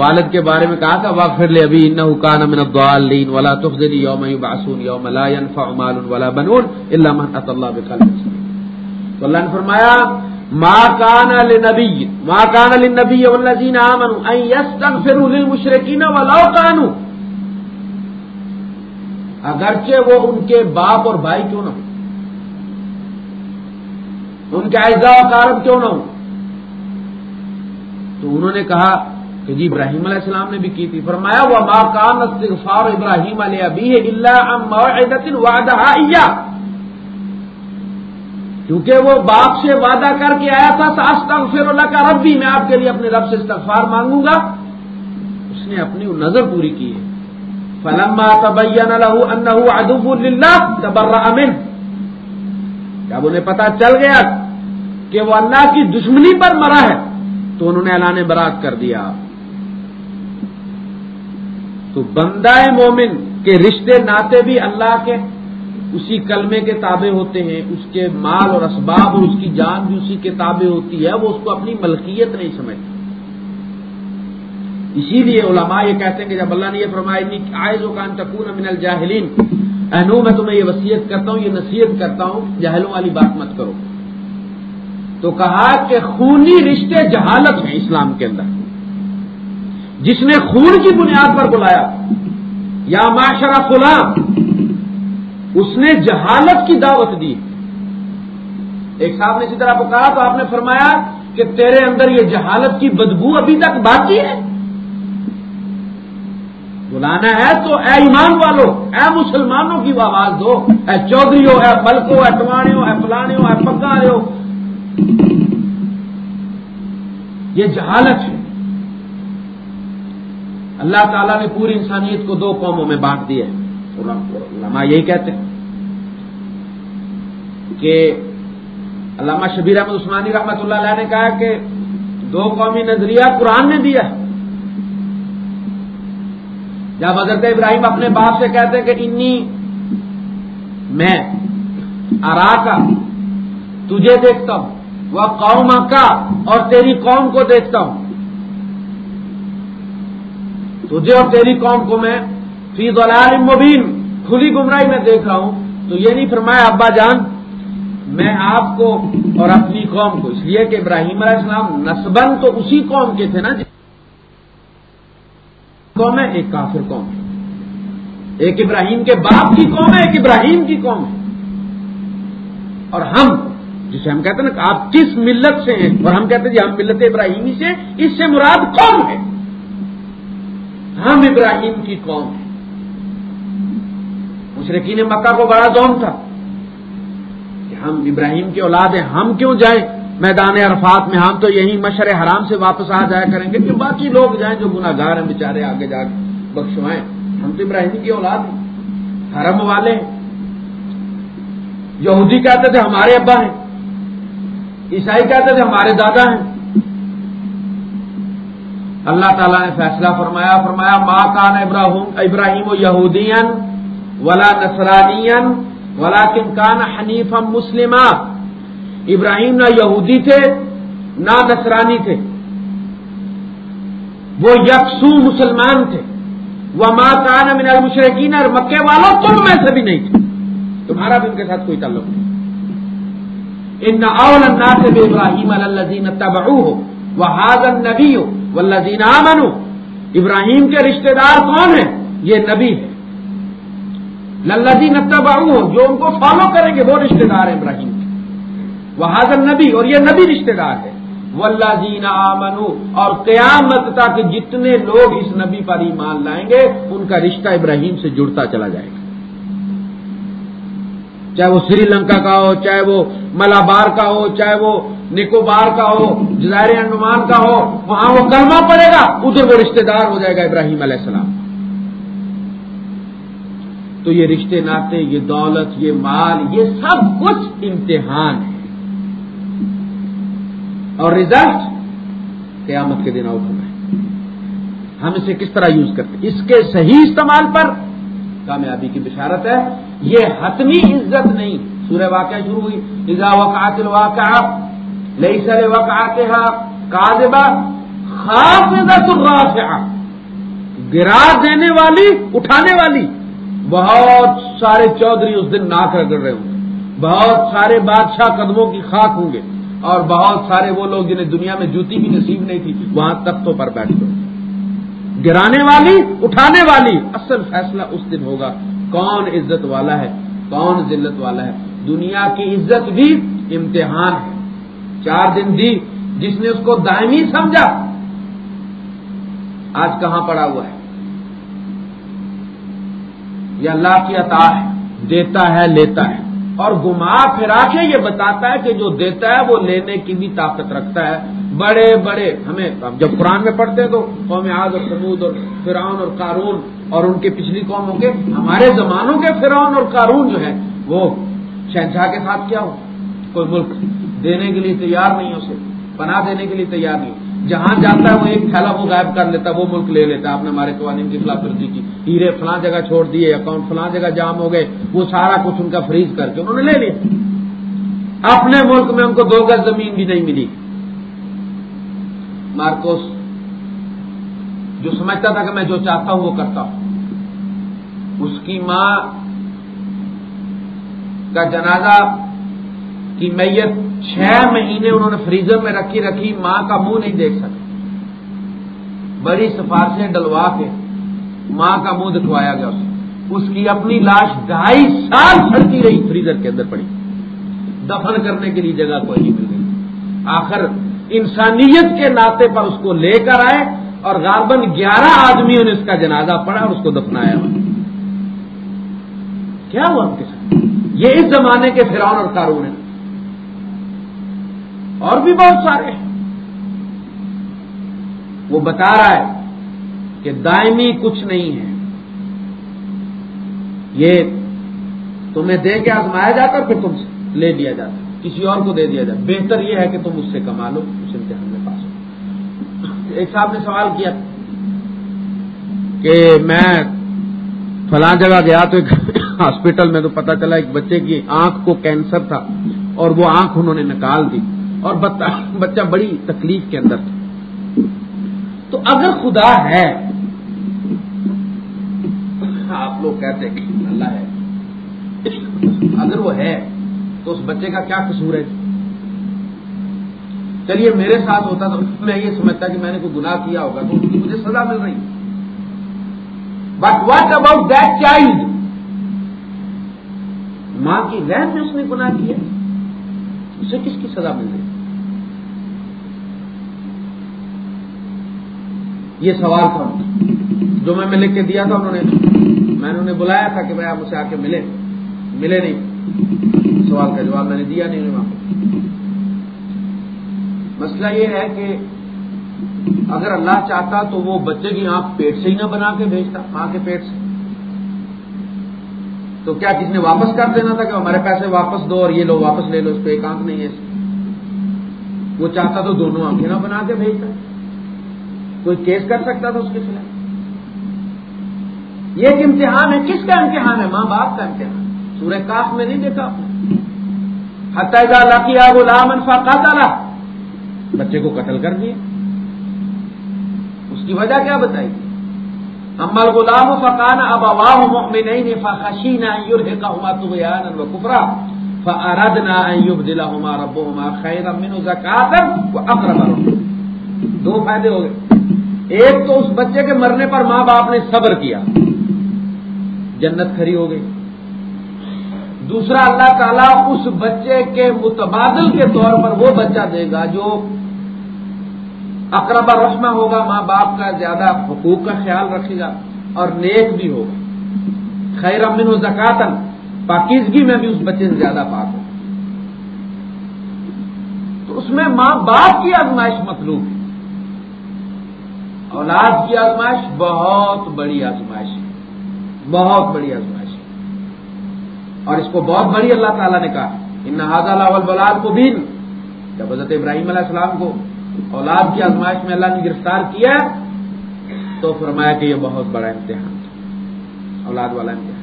والد کے بارے میں کہا تھا واقف پھر لے ابھی نہ حکان امن الدعالین ولا تخذنی یوم باسون یوم لا ينفع مال ولا بنون الا من اتى الله بقلب تو اللہ نے فرمایا ما كان لنبي، ما كان للنبي والذين امنوا ان يستغفروا للمشركين ولو كانوا. اگرچہ وہ ان کے باپ اور بھائی کیوں نہ ہو ان کے اعزاء و کارب کیوں نہ ہو تو انہوں نے کہا کہ جی ابراہیم علیہ السلام نے بھی کی تھی، فرمایا وہ ماں کان استغفار ابراہیم علیہ ابھی اللہ وعدہ کیونکہ وہ باپ سے وعدہ کر کے آیا تھا ساس پھر اللہ کا رب بھی میں آپ کے لیے اپنے رب سے استغفار مانگوں گا۔ اس نے اپنی نظر پوری کی ہے۔ فلما تبین له انه عدو للہ امن جب انہیں پتا چل گیا کہ وہ اللہ کی دشمنی پر مرا ہے، تو انہوں نے اعلان برات کر دیا۔ تو بندہ مومن کے رشتے ناتے بھی اللہ کے اسی کلمے کے تابع ہوتے ہیں، اس کے مال اور اسباب اور اس کی جان بھی اسی کے تابع ہوتی ہے، وہ اس کو اپنی ملکیت نہیں سمجھتا اسی لیے علماء یہ کہتے ہیں کہ جب اللہ نے یہ فرمایا آئے جو کان تکون من الجاہلین اہنو میں تمہیں یہ وصیت کرتا ہوں، یہ نصیحت کرتا ہوں، جہلوں والی بات مت کرو۔ تو کہا کہ خونی رشتے جہالت ہیں اسلام کے اندر۔ جس نے خون کی بنیاد پر بلایا، یا معاشرہ فلاں اس نے جہالت کی دعوت دی۔ ایک صاحب نے اسی طرح کو کہا تو آپ نے فرمایا کہ تیرے اندر یہ جہالت کی بدبو ابھی تک باقی ہے۔ بلانا ہے تو اے ایمان والو، اے مسلمانوں کی آواز دو، اے چودھری ہو اے پلکو اے ٹمانے ہو اے فلانے ہو اے پکا ہو یہ جہالت ہے۔ اللہ تعالیٰ نے پوری انسانیت کو دو قوموں میں بانٹ دیا ہے۔ علماء یہی کہتے ہیں کہ علامہ شبیر احمد عثمانی رحمۃ اللہ علیہ نے کہا کہ دو قومی نظریہ قرآن نے دیا جب حضرت ابراہیم اپنے باپ سے کہتے ہیں کہ انی میں ارا کا تجھے دیکھتا ہوں، وہ قوم کا اور تیری قوم کو دیکھتا ہوں۔ تجھے اور تیری قوم کو میں فی دلال مبین، کھلی گمراہی میں دیکھ رہا ہوں۔ تو یہ نہیں فرمایا، ابا جان، میں آپ کو اور اپنی قوم کو، اس لیے کہ ابراہیم علیہ السلام نسبن تو اسی قوم کے تھے نا جی قوم ہے، ایک کافر قوم ہے۔ ایک ابراہیم کے باپ کی قوم ہے، ایک ابراہیم کی قوم ہے۔ اور ہم، جسے ہم کہتے ہیں نا کہ آپ کس ملت سے ہیں؟ اور ہم کہتے ہیں جی ہم ملت ابراہیمی سے، اس سے مراد قوم ہے۔ ہم ابراہیم کی قوم۔ ہیں مشرقین مکہ کو بڑا دوم تھا کہ ہم ابراہیم کی اولاد ہیں، ہم کیوں جائیں؟ میدان عرفات میں ہم تو یہی مشر حرام سے واپس آ جایا کریں گے کہ باقی لوگ جائیں جو گناگار ہیں بےچارے آگے جا کے بخشوائیں ہم تو ابراہیم کی اولاد ہیں، حرم والے ہیں۔ یہودی کہتے تھے ہمارے ابا ہیں، عیسائی کہتے تھے ہمارے دادا ہیں۔ اللہ تعالیٰ نے فیصلہ فرمایا فرمایا ماں کان ابراہیم ابراہیم و یہودین ولا نسرانین ولا کن کان حنیف مسلم ابراہیم نہ یہودی تھے، نہ نسرانی تھے۔ وہ یکسو مسلمان تھے۔ وہ ماں کان من المشرقین اور مکے والوں تم میں سے بھی نہیں تھے۔ تمہارا بھی ان کے ساتھ کوئی تعلق نہیں۔ ان اول الناس بے ابراہیم الزین تبعو ہو وہ حاضر نبی ہو وہ لذین ابراہیم کے رشتہ دار کون ہیں؟ یہ نبی ہے للزین تبعو جو ان کو فالو کریں گے، وہ رشتہ دار ہیں ابراہیم۔ کے وہ حاضر نبی اور یہ نبی رشتہ دار ہے۔ ولزین آمنو اور قیامت تک جتنے لوگ اس نبی پر ایمان لائیں گے، ان کا رشتہ ابراہیم سے جڑتا چلا جائے گا۔ چاہے وہ سری لنکا کا ہو، چاہے وہ ملابار کا ہو، چاہے وہ نکوبار کا ہو، جزائر انڈمان کا ہو، وہاں وہ کلمہ پڑے گا، ادھر وہ رشتہ دار ہو جائے گا ابراہیم علیہ السلام۔ تو یہ رشتے ناطے، یہ دولت، یہ مال، یہ سب کچھ امتحان ہے۔ اور رزلٹ قیامت کے دن آؤٹ ہے۔ ہم اسے کس طرح یوز کرتے اس کے صحیح استعمال پر کامیابی کی بشارت ہے۔ یہ حتمی عزت نہیں۔ سورہ واقعہ شروع ہوئی۔ اذا وقعت الواقع لئی سر وقعت کاذبہ خافضت الرافعہ۔ گرا دینے والی، اٹھانے والی۔ بہت سارے چودھری اس دن ناک رگڑ رہے ہوں گے۔ بہت سارے بادشاہ قدموں کی خاک ہوں گے۔ اور بہت سارے وہ لوگ جنہیں دنیا میں جوتی بھی نصیب نہیں تھی، وہاں تختوں پر بیٹھ گئے۔ گرانے والی، اٹھانے والی، اصل فیصلہ اس دن ہوگا۔ کون عزت والا ہے؟ کون ذلت والا ہے؟ دنیا کی عزت بھی امتحان ہے۔ چار دن دی، جس نے اس کو دائمی سمجھا، آج کہاں پڑا ہوا ہے؟ یہ اللہ کی عطا ہے، دیتا ہے، لیتا ہے۔ اور گما پھرا کے یہ بتاتا ہے کہ جو دیتا ہے وہ لینے کی بھی طاقت رکھتا ہے۔ بڑے بڑے، ہمیں جب قرآن میں پڑھتے تو قوم آز اور سمود اور فرعون اور قارون اور ان کے پچھلی قوموں کے، ہمارے زمانوں کے فرعون اور قارون جو ہے وہ شہنشاہ کے ساتھ کیا ہو؟ کوئی ملک دینے کے لیے تیار نہیں اسے پناہ دینے کے لیے تیار نہیں جہاں جاتا ہے وہ ایک تھیلا وہ غائب کر لیتا ہے، وہ ملک لے لیتا ہے۔ آپ نے ہمارے قوانین کی خلاف ورزی کی۔ ہیرے فلاں جگہ چھوڑ دیے، اکاؤنٹ فلاں جگہ جام ہو گئے، وہ سارا کچھ ان کا فریز کر کے انہوں نے لے لیا۔ اپنے ملک میں ان کو دو گز زمین بھی نہیں ملی۔ مارکوس، جو سمجھتا تھا کہ میں جو چاہتا ہوں وہ کرتا ہوں۔ اس کی ماں کا جنازہ کی میت چھ مہینے انہوں نے فریزر میں رکھی رکھی، ماں کا منہ نہیں دیکھ سکے۔ بڑی سفارشیں ڈلوا کے ماں کا منہ دکھوایا گیا۔ اسے اس کی اپنی لاش ڈھائی سال سڑتی رہی۔ فریزر کے اندر پڑی۔ دفن کرنے کے لیے جگہ کوئی نہیں مل گئی۔ آخر انسانیت کے ناطے پر اس کو لے کر آئے اور غالباً گیارہ آدمیوں نے اس کا جنازہ پڑا اور اس کو دفنایا۔ کیا ہوا ان کے ساتھ؟ یہ اس زمانے کے فرعون اور کارون ہیں۔ اور بھی بہت سارے ہیں۔ وہ بتا رہا ہے کہ دائمی کچھ نہیں ہے۔ یہ تمہیں دے کے آزمایا جاتا پھر تم سے لے لیا جاتا کسی اور کو دے دیا جائے بہتر یہ ہے کہ تم اس سے کما لو، اس امتحان میں پاس ہو۔ ایک صاحب نے سوال کیا کہ میں فلاں جگہ گیا تو ایک ہاسپٹل میں تو پتا چلا ایک بچے کی آنکھ کو کینسر تھا اور وہ آنکھ انہوں نے نکال دی۔ اور بچہ بڑی تکلیف کے اندر تھا۔ تو اگر خدا ہے، آپ لوگ کہتے ہیں کہ اللہ ہے۔ اگر وہ ہے، تو اس بچے کا کیا قصور ہے؟ چلیے، میرے ساتھ ہوتا تو میں یہ سمجھتا کہ میں نے کوئی گناہ کیا ہوگا تو مجھے سزا مل رہی۔ But what about that child ماں کی وین میں اس نے گناہ کیا۔ اسے کس کی سزا مل رہی؟ یہ سوال تھا جو میں لکھ کے دیا تھا انہوں نے، میں نے انہیں بلایا تھا کہ بھائی آپ اسے آ کے ملے ملے نہیں۔ سوال کا جواب میں نے دیا نہیں وہاں۔ مسئلہ یہ ہے کہ اگر اللہ چاہتا تو وہ بچے کی آنکھ پیٹ سے ہی نہ بنا کے بھیجتا، ماں کے پیٹ سے۔ تو کیا کسی نے واپس کر دینا تھا کہ ہمارے پیسے واپس دو اور یہ لو، واپس لے لو، اس پہ ایک آنکھ نہیں ہے وہ چاہتا تو دونوں آنکھیں نہ بنا کے بھیجتا۔ کوئی کیس کر سکتا تھا اس کے خلاف؟ یہ ایک امتحان ہے۔ کس کا امتحان ہے؟ ماں باپ کا امتحان۔ سورہ کاف میں نہیں دیکھا حتیٰ اللہ غلام انفاقہ ڈالا بچے کو قتل کر دیا۔ اس کی وجہ کیا بتائی؟ امل غلام فقان اب اواہ مؤمنین فخشینا یرهق ہما طغیانا فاردنا ان یبدلهما ربهما خیرا منه واقرب دو فائدے ہو گئے. ایک تو اس بچے کے مرنے پر ماں باپ نے صبر کیا. جنت کھری ہو گئی. دوسرا اللہ تعالیٰ اس بچے کے متبادل کے طور پر وہ بچہ دے گا جو اقربا رسمہ ہوگا، ماں باپ کا زیادہ حقوق کا خیال رکھے گا اور نیک بھی ہوگا۔ خیر امن و زکاتن، پاکیزگی میں بھی اس بچے سے زیادہ پاک ہو تو اس میں ماں باپ کی آزمائش مطلوب ہے۔ اولاد کی آزمائش بہت بڑی آزمائش ہے۔ بہت بڑی آزمائش ہے۔ اور اس کو بہت بڑی اللہ تعالیٰ نے کہا ان اول بلال کو بھی جب حضرت ابراہیم علیہ السلام کو اولاد کی آزمائش میں اللہ نے گرفتار کیا تو فرمایا کہ یہ بہت بڑا امتحان تھا، اولاد والا امتحان۔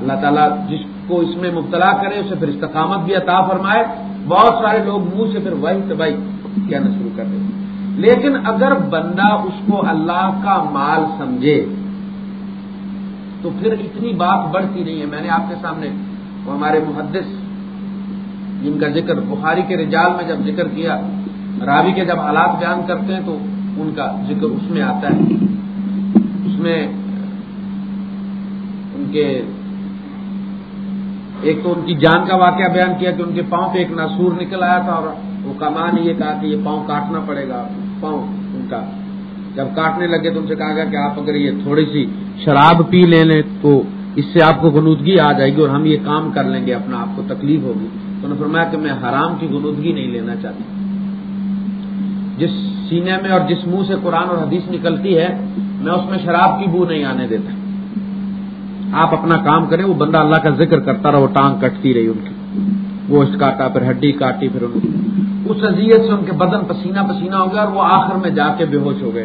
اللہ تعالیٰ جس کو اس میں مبتلا کرے، اسے پھر استقامت بھی عطا فرمائے۔ بہت سارے لوگ منہ سے پھر وہی تباہی کہنا شروع کر دیں۔ لیکن اگر بندہ اس کو اللہ کا مال سمجھے، تو پھر اتنی بات بڑھتی نہیں ہے۔ میں نے آپ کے سامنے وہ ہمارے محدث، جن کا ذکر بخاری کے رجال میں جب ذکر کیا راوی کے جب حالات بیان کرتے ہیں تو ان کا ذکر اس میں آتا ہے۔ اس میں ان کے ایک تو ان کی جان کا واقعہ بیان کیا کہ ان کے پاؤں پہ ایک ناسور نکل آیا تھا اور وہ کمان یہ کہا کہ یہ پاؤں کاٹنا پڑے گا، پاؤں ان کا۔ جب کاٹنے لگے تو ان سے کہا گیا کہ آپ اگر یہ تھوڑی سی شراب پی لے لیں تو اس سے آپ کو گنودگی آ جائے گی اور ہم یہ کام کر لیں گے، اپنا آپ کو تکلیف ہوگی۔ تو انہوں نے فرمایا کہ میں حرام کی گنودگی نہیں لینا چاہتا۔ جس سینے میں اور جس منہ سے قرآن اور حدیث نکلتی ہے، میں اس میں شراب کی بو نہیں آنے دیتا۔ آپ اپنا کام کریں، وہ بندہ اللہ کا ذکر کرتا رہا، وہ ٹانگ کٹتی رہی ان کی۔ گوشت کاٹا، پھر ہڈی کاٹی، پھر ان اس اذیت سے ان کے بدن پسینہ پسینہ ہو گیا اور وہ آخر میں جا کے بے ہوش ہو گئے۔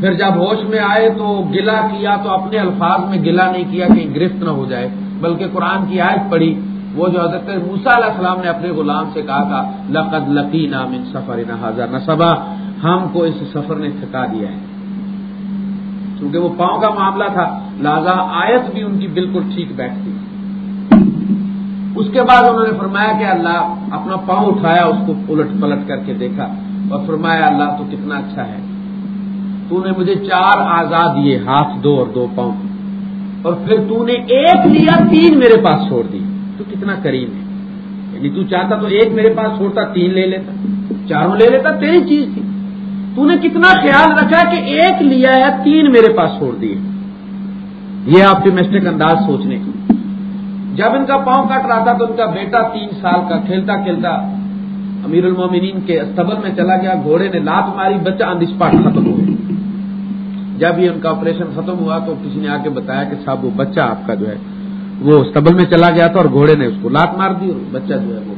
پھر جب ہوش میں آئے تو گلا کیا، تو اپنے الفاظ میں گلا نہیں کیا کہیں گرفت نہ ہو جائے، بلکہ قرآن کی آیت پڑی وہ جو حضرت موسا علیہ السلام نے اپنے غلام سے کہا تھا، لقد لقی نام ان سفر نہ نصبا، ہم کو اس سفر نے تھکا دیا ہے. کیونکہ وہ پاؤں کا معاملہ تھا، لہذا آیت بھی ان کی بالکل ٹھیک بیٹھتی۔ اس کے بعد انہوں نے فرمایا کہ اللہ اپنا پاؤں اٹھایا، اس کو الٹ پلٹ کر کے دیکھا اور فرمایا، اللہ تو کتنا اچھا ہے، تو نے مجھے چار آزاد دیے، ہاتھ دو اور دو پاؤں۔ اور پھر تو نے ایک لیا، تین میرے پاس چھوڑ دی۔ تو کتنا کریم ہے؟ یعنی تو چاہتا تو ایک میرے پاس چھوڑتا تین لے لیتا، چاروں لے لیتا، تیری چیز تھی۔ تو نے کتنا خیال رکھا کہ ایک لیا ہے، تین میرے پاس چھوڑ دیے۔ یہ آپ کے مسٹک انداز سوچنے کا جب ان کا پاؤں کٹ رہا تھا تو ان کا بیٹا تین سال کا کھیلتا کھیلتا امیر المومنین کے استبل میں چلا گیا، گھوڑے نے لات ماری، بچہ آن اسپاٹ ختم ہو گیا۔ جب یہ ان کا آپریشن ختم ہوا تو کسی نے آ کے بتایا کہ صاحب وہ بچہ آپ کا جو ہے وہ استبل میں چلا گیا تھا اور گھوڑے نے اس کو لات مار دی اور بچہ جو ہے وہ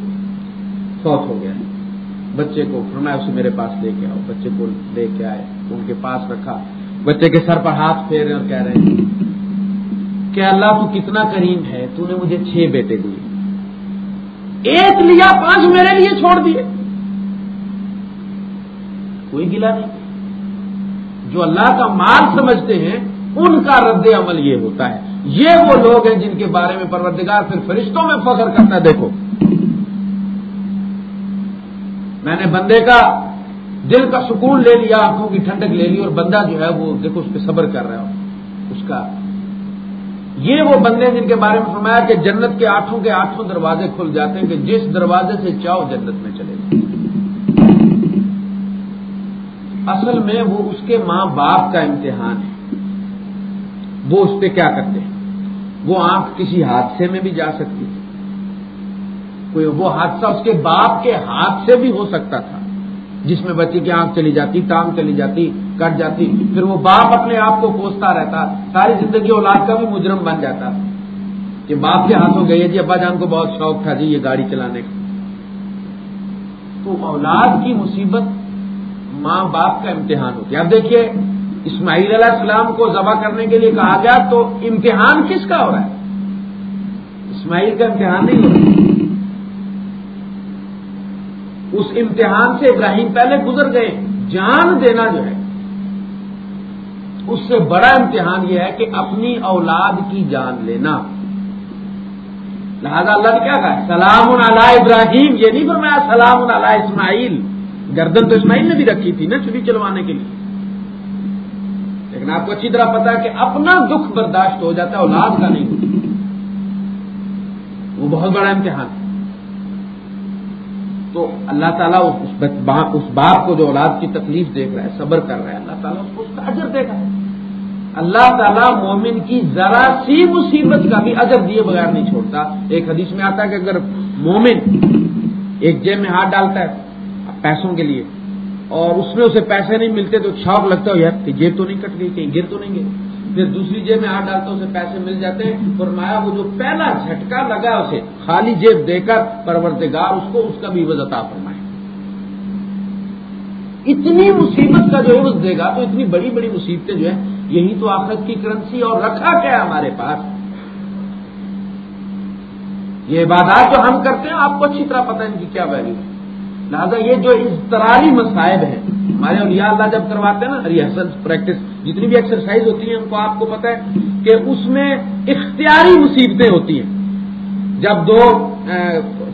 فوت ہو گیا۔ بچے کو فرمایا اسے میرے پاس لے کے آؤ۔ بچے کو لے کے آئے، ان کے پاس رکھا۔ بچے کے سر پر ہاتھ پھیرے اور کہہ رہے ہیں، کہ اللہ تو کتنا کریم ہے، تو نے مجھے چھ بیٹے دیے۔ ایک لیا، پانچ میرے لیے چھوڑ دیے۔ کوئی گلا نہیں۔ جو اللہ کا مال سمجھتے ہیں، ان کا رد عمل یہ ہوتا ہے۔ یہ وہ لوگ ہیں جن کے بارے میں پروردگار پھر فرشتوں میں فخر کرتا ہے، دیکھو۔ میں نے بندے کا دل کا سکون لے لیا، آنکھوں کی ٹھنڈک لے لی اور بندہ جو ہے وہ دیکھو، اس پہ صبر کر رہا ہو اس کا یہ وہ بندے جن کے بارے میں فرمایا کہ جنت کے آٹھوں کے آٹھوں دروازے کھل جاتے ہیں کہ جس دروازے سے چاہو جنت میں چلے جائیں اصل میں وہ اس کے ماں باپ کا امتحان ہے۔ وہ اس پہ کیا کرتے ہیں؟ وہ آنکھ کسی حادثے میں بھی جا سکتی تھی۔ کوئی وہ حادثہ اس کے باپ کے ہاتھ سے بھی ہو سکتا تھا، جس میں بچی کی آنکھ چلی جاتی، ٹانگ چلی جاتی، کٹ جاتی، پھر وہ باپ اپنے آپ کو کوستا رہتا، ساری زندگی اولاد کا بھی مجرم بن جاتا۔ کہ باپ کے ہاتھوں گئی جی ابا جان کو بہت شوق تھا جی یہ گاڑی چلانے کا۔ تو اولاد کی مصیبت ماں باپ کا امتحان ہوتی۔ ہے اب دیکھیے اسماعیل علیہ السلام کو ذبح کرنے کے لیے کہا گیا تو امتحان کس کا ہو رہا ہے؟ اسماعیل کا امتحان نہیں ہو رہا۔ اس امتحان سے ابراہیم پہلے گزر گئے، جان دینا جو ہے۔ اس سے بڑا امتحان یہ ہے کہ اپنی اولاد کی جان لینا۔ لہذا اللہ نے کیا کہا سلام علی ابراہیم، یہ نہیں فرمایا سلام علی اسماعیل۔ گردن تو اسماعیل نے بھی رکھی تھی نا چھری چلوانے کے لیے۔ لیکن آپ کو اچھی طرح پتا ہے کہ اپنا دکھ برداشت ہو جاتا ہے، اولاد کا نہیں ہوتا۔ وہ بہت بڑا امتحان۔ ہے تو اللہ تعالیٰ اس باپ کو جو اولاد کی تکلیف دیکھ رہا ہے، صبر کر رہا ہے۔ اللہ تعالیٰ اس کو اس کا اجر دے گا اللہ تعالیٰ مومن کی ذرا سی مصیبت کا بھی اجر دیے بغیر نہیں چھوڑتا۔ ایک حدیث میں آتا ہے کہ اگر مومن ایک جیب میں ہاتھ ڈالتا ہے پیسوں کے لیے۔ اور اس میں اسے پیسے نہیں ملتے تو شوق لگتا ہو یار، کہ جیب تو نہیں کٹ گئی، کہیں گر تو نہیں گئی۔ پھر دوسری جیب میں ہاتھ ڈالتا اسے پیسے مل جاتے ہیں۔ فرمایا وہ جو پہلا جھٹکا لگا اسے، خالی جیب دے کر پرورتگار اس کو اس کا بھی عوض عطا فرمائے۔ اتنی مصیبت کا جو عوض دے گا، تو اتنی بڑی بڑی مصیبتیں جو ہے یہی تو آخرت کی کرنسی اور رکھا کیا ہے ہمارے پاس۔ یہ عبادات جو ہم کرتے ہیں، آپ کو اچھی طرح پتہ ہے ان کی کیا ویلو ہے۔ لہٰذا یہ جو اضطراری مسائب ہیں، ہمارے اولیاء اللہ جب کرواتے ہیں نا ریحسل پریکٹس جتنی بھی ایکسرسائز ہوتی ہیں، ان کو آپ کو پتا ہے کہ اس میں اختیاری مصیبتیں ہوتی ہیں۔ جب دو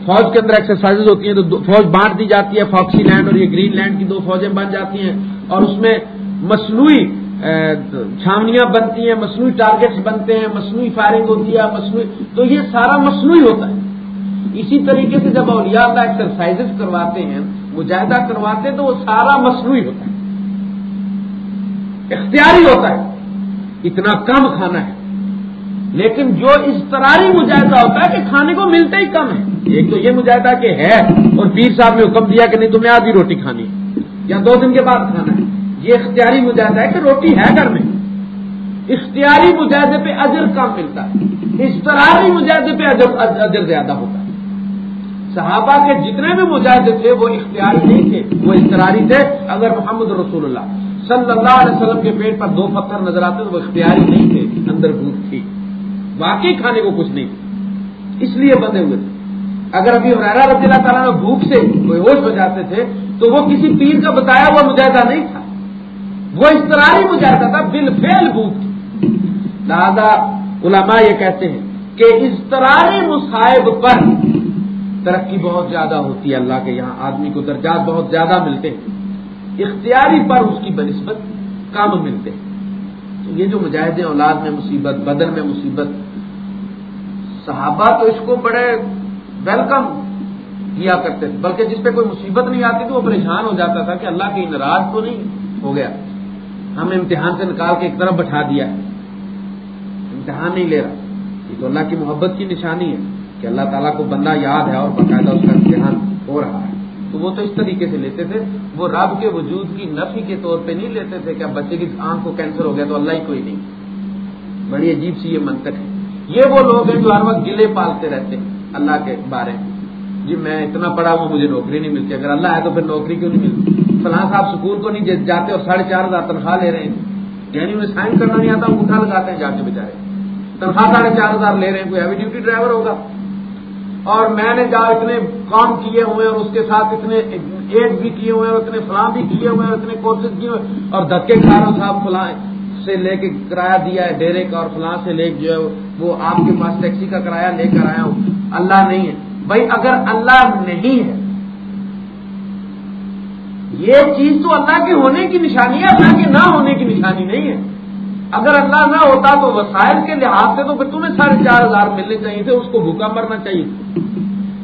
فوج کے اندر ایکسرسائز ہوتی ہیں تو فوج بانٹ دی جاتی ہے فاکسی لینڈ اور یہ گرین لینڈ کی دو فوجیں بن جاتی ہیں۔ اور اس میں مصنوعی چھاونیاں بنتی ہیں، مصنوعی ٹارگیٹس بنتے ہیں، مصنوعی فائرنگ ہوتی ہے، مصنوعی، تو یہ سارا مصنوعی ہوتا ہے۔ اسی طریقے سے جب اولیاء اللہ ایکسرسائز کرواتے ہیں، مجاہدہ کرواتے ہیں، تو وہ سارا مصنوعی ہوتا ہے۔ اختیاری ہوتا ہے۔ اتنا کم کھانا ہے۔ لیکن جو اضطراری مجاہدہ ہوتا ہے کہ کھانے کو ملتا ہی کم ہے۔ ایک تو یہ مجاہدہ کہ ہے اور پیر صاحب نے حکم دیا کہ نہیں، تمہیں آدھی روٹی کھانی ہے۔ یا دو دن کے بعد کھانا ہے۔ یہ اختیاری مجاہدہ ہے کہ روٹی ہے گھر میں۔ اختیاری مجاہدے پہ اجر کم ملتا ہے۔ اضطراری مجاہدے پہ اجر زیادہ ہوتا ہے۔ صحابہ کے جتنے بھی مجاہدے تھے، وہ اختیاری نہیں تھے وہ اضطراری تھے۔ اگر محمد رسول اللہ صلی اللہ علیہ وسلم کے پیٹ پر دو پتھر نظر آتے تو وہ اختیاری نہیں تھے، اندر بھوک تھی۔ واقعی کھانے کو کچھ نہیں۔ تھا اس لیے بندے ہوئے تھے۔ اگر ابھی حرارا رضی اللہ تعالیٰ نے بھوک سے کوئی ہوش ہو جاتے تھے تو وہ کسی پیر کا بتایا ہوا مجاہدہ نہیں تھا۔ وہ اضطراری مجاہدہ تھا بل فیل بھوک تھی۔ لہذا علماء یہ کہتے ہیں کہ اضطراری مصائب پر ترقی بہت زیادہ ہوتی ہے اللہ کے یہاں، آدمی کو درجات بہت زیادہ ملتے ہیں۔ اختیاری پر اس کی بنسبت کام ملتے ہیں۔ تو یہ جو مجاہدے اولاد میں مصیبت، بدن میں مصیبت، صحابہ تو اس کو بڑے ویلکم کیا کرتے تھے۔ بلکہ جس پہ کوئی مصیبت نہیں آتی تو وہ پریشان ہو جاتا تھا کہ اللہ کی ناراض تو نہیں ہو گیا۔ ہم نے امتحان سے نکال کے ایک طرف بٹھا دیا ہے۔ امتحان نہیں لے رہا۔ یہ تو اللہ کی محبت کی نشانی ہے۔ کہ اللہ تعالیٰ کو بندہ یاد ہے اور باقاعدہ اس کا امتحان ہو رہا ہے۔ تو وہ تو اس طریقے سے لیتے تھے۔ وہ رب کے وجود کی نفی کے طور پہ نہیں لیتے تھے کہ اب بچے کی آنکھ کو کینسر ہو گیا تو اللہ ہی کوئی نہیں۔ بڑی عجیب سی یہ منطق ہے۔ یہ وہ لوگ ہیں جو ہر وقت گلے پالتے رہتے ہیں اللہ کے بارے میں۔ جی میں اتنا پڑھا ہوں، مجھے نوکری نہیں ملتی۔ اگر اللہ ہے تو پھر نوکری کیوں نہیں ملتی؟ فلاں صاحب سکول کو نہیں جاتے اور ساڑھے چار ہزار تنخواہ لے رہے ہیں۔ یعنی انہیں سائن کرنا نہیں آتا، انگوٹھا لگاتے ہیں جا کے بےچارے تنخواہ ساڑھے چار ہزار لے رہے ہیں، کوئی ہیوی ڈیوٹی ڈرائیور ہوگا؟ اور میں نے جہاں اتنے کام کیے ہوئے اور اس کے ساتھ اتنے ایڈ بھی کیے ہوئے اور اتنے فلاں بھی کیے ہوئے اور اتنے کورسز کیے ہوئے اور دھکے کھا رہا صاحب فلاں سے لے کے کرایہ دیا ہے ڈیرے کا اور فلاں سے لے جو ہے وہ آپ کے پاس ٹیکسی کا کرایہ لے کر آیا ہوں۔ اللہ نہیں ہے۔ بھائی اگر اللہ نہیں ہے، یہ چیز تو اللہ کے ہونے کی نشانی ہے، اللہ کے نہ ہونے کی نشانی نہیں ہے۔ اگر اللہ نہ ہوتا تو وسائل کے لحاظ سے تو پھر تمہیں ساڑھے چار ہزار ملنے چاہیے تھے، اس کو بھوکا مرنا چاہیے۔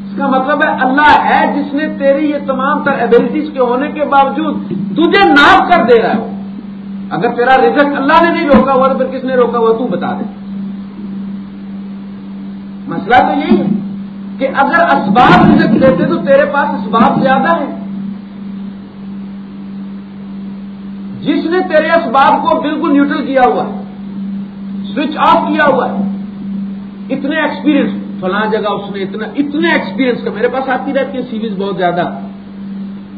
اس کا مطلب ہے اللہ ہے جس نے تیری یہ تمام تر ایبلٹیز کے ہونے کے باوجود تجھے ناپ کر دے رہا ہے۔ اگر تیرا رزق اللہ نے نہیں روکا ہوا تو پھر کس نے روکا ہوا؟ تو بتا دے۔ مسئلہ تو یہی ہے کہ اگر اسباب رزق دیتے تو تیرے پاس اسباب زیادہ ہے جس نے تیرے اسباب کو بالکل نیوٹرل کیا ہوا ہے سوئچ آف کیا ہوا ہے، اتنے ایکسپیرینس فلاں جگہ اس نے اتنا اتنے ایکسپیرینس کا میرے پاس آتی رہتی ہے سیریز بہت زیادہ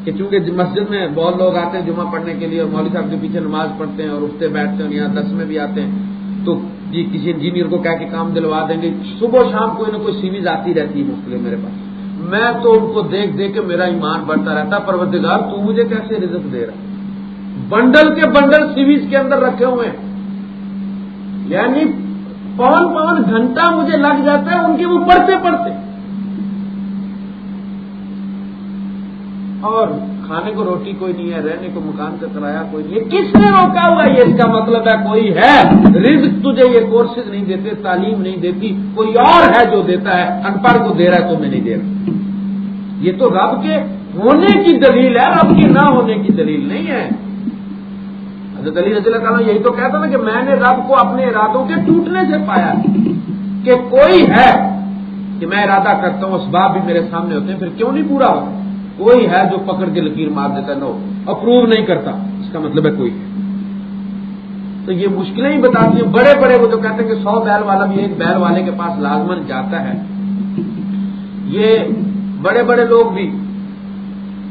کہ چونکہ مسجد میں بہت لوگ آتے ہیں جمعہ پڑھنے کے لیے اور مولوی صاحب کے پیچھے نماز پڑھتے ہیں اور اٹھتے بیٹھتے ہیں اور یہاں دس میں بھی آتے ہیں، تو جی کسی انجینئر کو کہہ کے کام دلوا دیں گے۔ صبح شام کوئی نہ کوئی سیریز آتی رہتی ہے مختلف میرے پاس۔ میں تو ان کو دیکھ دیکھ کے میرا ایمان بڑھتا رہتا پروردگار تو مجھے کیسے رزق دے رہا بنڈل کے بنڈل سیریز کے اندر رکھے ہوئے ہیں۔ یعنی پون پون گھنٹہ مجھے لگ جاتا ہے ان کے وہ پڑھتے پڑھتے۔ اور کھانے کو روٹی کوئی نہیں ہے، رہنے کو مکان کا کرایہ کوئی نہیں ہے۔ کس نے روکا ہوا یہ اس کا مطلب ہے کوئی ہے۔ رزق تجھے یہ کورسز نہیں دیتے، تعلیم نہیں دیتی، کوئی اور ہے جو دیتا ہے۔ ان پڑھ کو دے رہا ہے تو میں نہیں دے رہا۔ یہ تو رب کے ہونے کی دلیل ہے، رب کے نہ ہونے کی دلیل نہیں ہے۔ علی رضی اللہ تعالیٰ یہی تو کہتا نا کہ میں نے رب کو اپنے ارادوں کے ٹوٹنے سے پایا کہ کوئی ہے کہ میں ارادہ کرتا ہوں، اسباب بھی میرے سامنے ہوتے ہیں، پھر کیوں نہیں پورا ہوتا؟ کوئی ہے جو پکڑ کے لکیر مار دیتا نو اپروو نہیں کرتا، اس کا مطلب ہے کوئی ہے۔ تو یہ مشکلیں ہی بتاتی ہیں، بڑے بڑے وہ جو کہتے ہیں کہ سو بیل والا بھی ایک بیل والے کے پاس لازمن جاتا ہے۔ یہ بڑے بڑے لوگ بھی،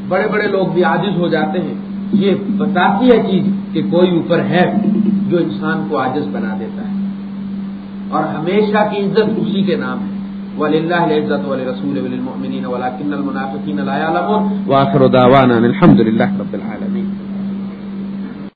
بڑے بڑے لوگ بھی عاجز ہو جاتے ہیں۔ یہ بتاتی ہے چیز۔ کہ کوئی اوپر ہے جو انسان کو عاجز بنا دیتا ہے۔ اور ہمیشہ کی عزت اسی کے نام ہے۔ ولی اللہ عزت ولی رسول وللمؤمنین ولكن المنافقین لا یعلمون واخر دعوانا الحمد لله رب العالمین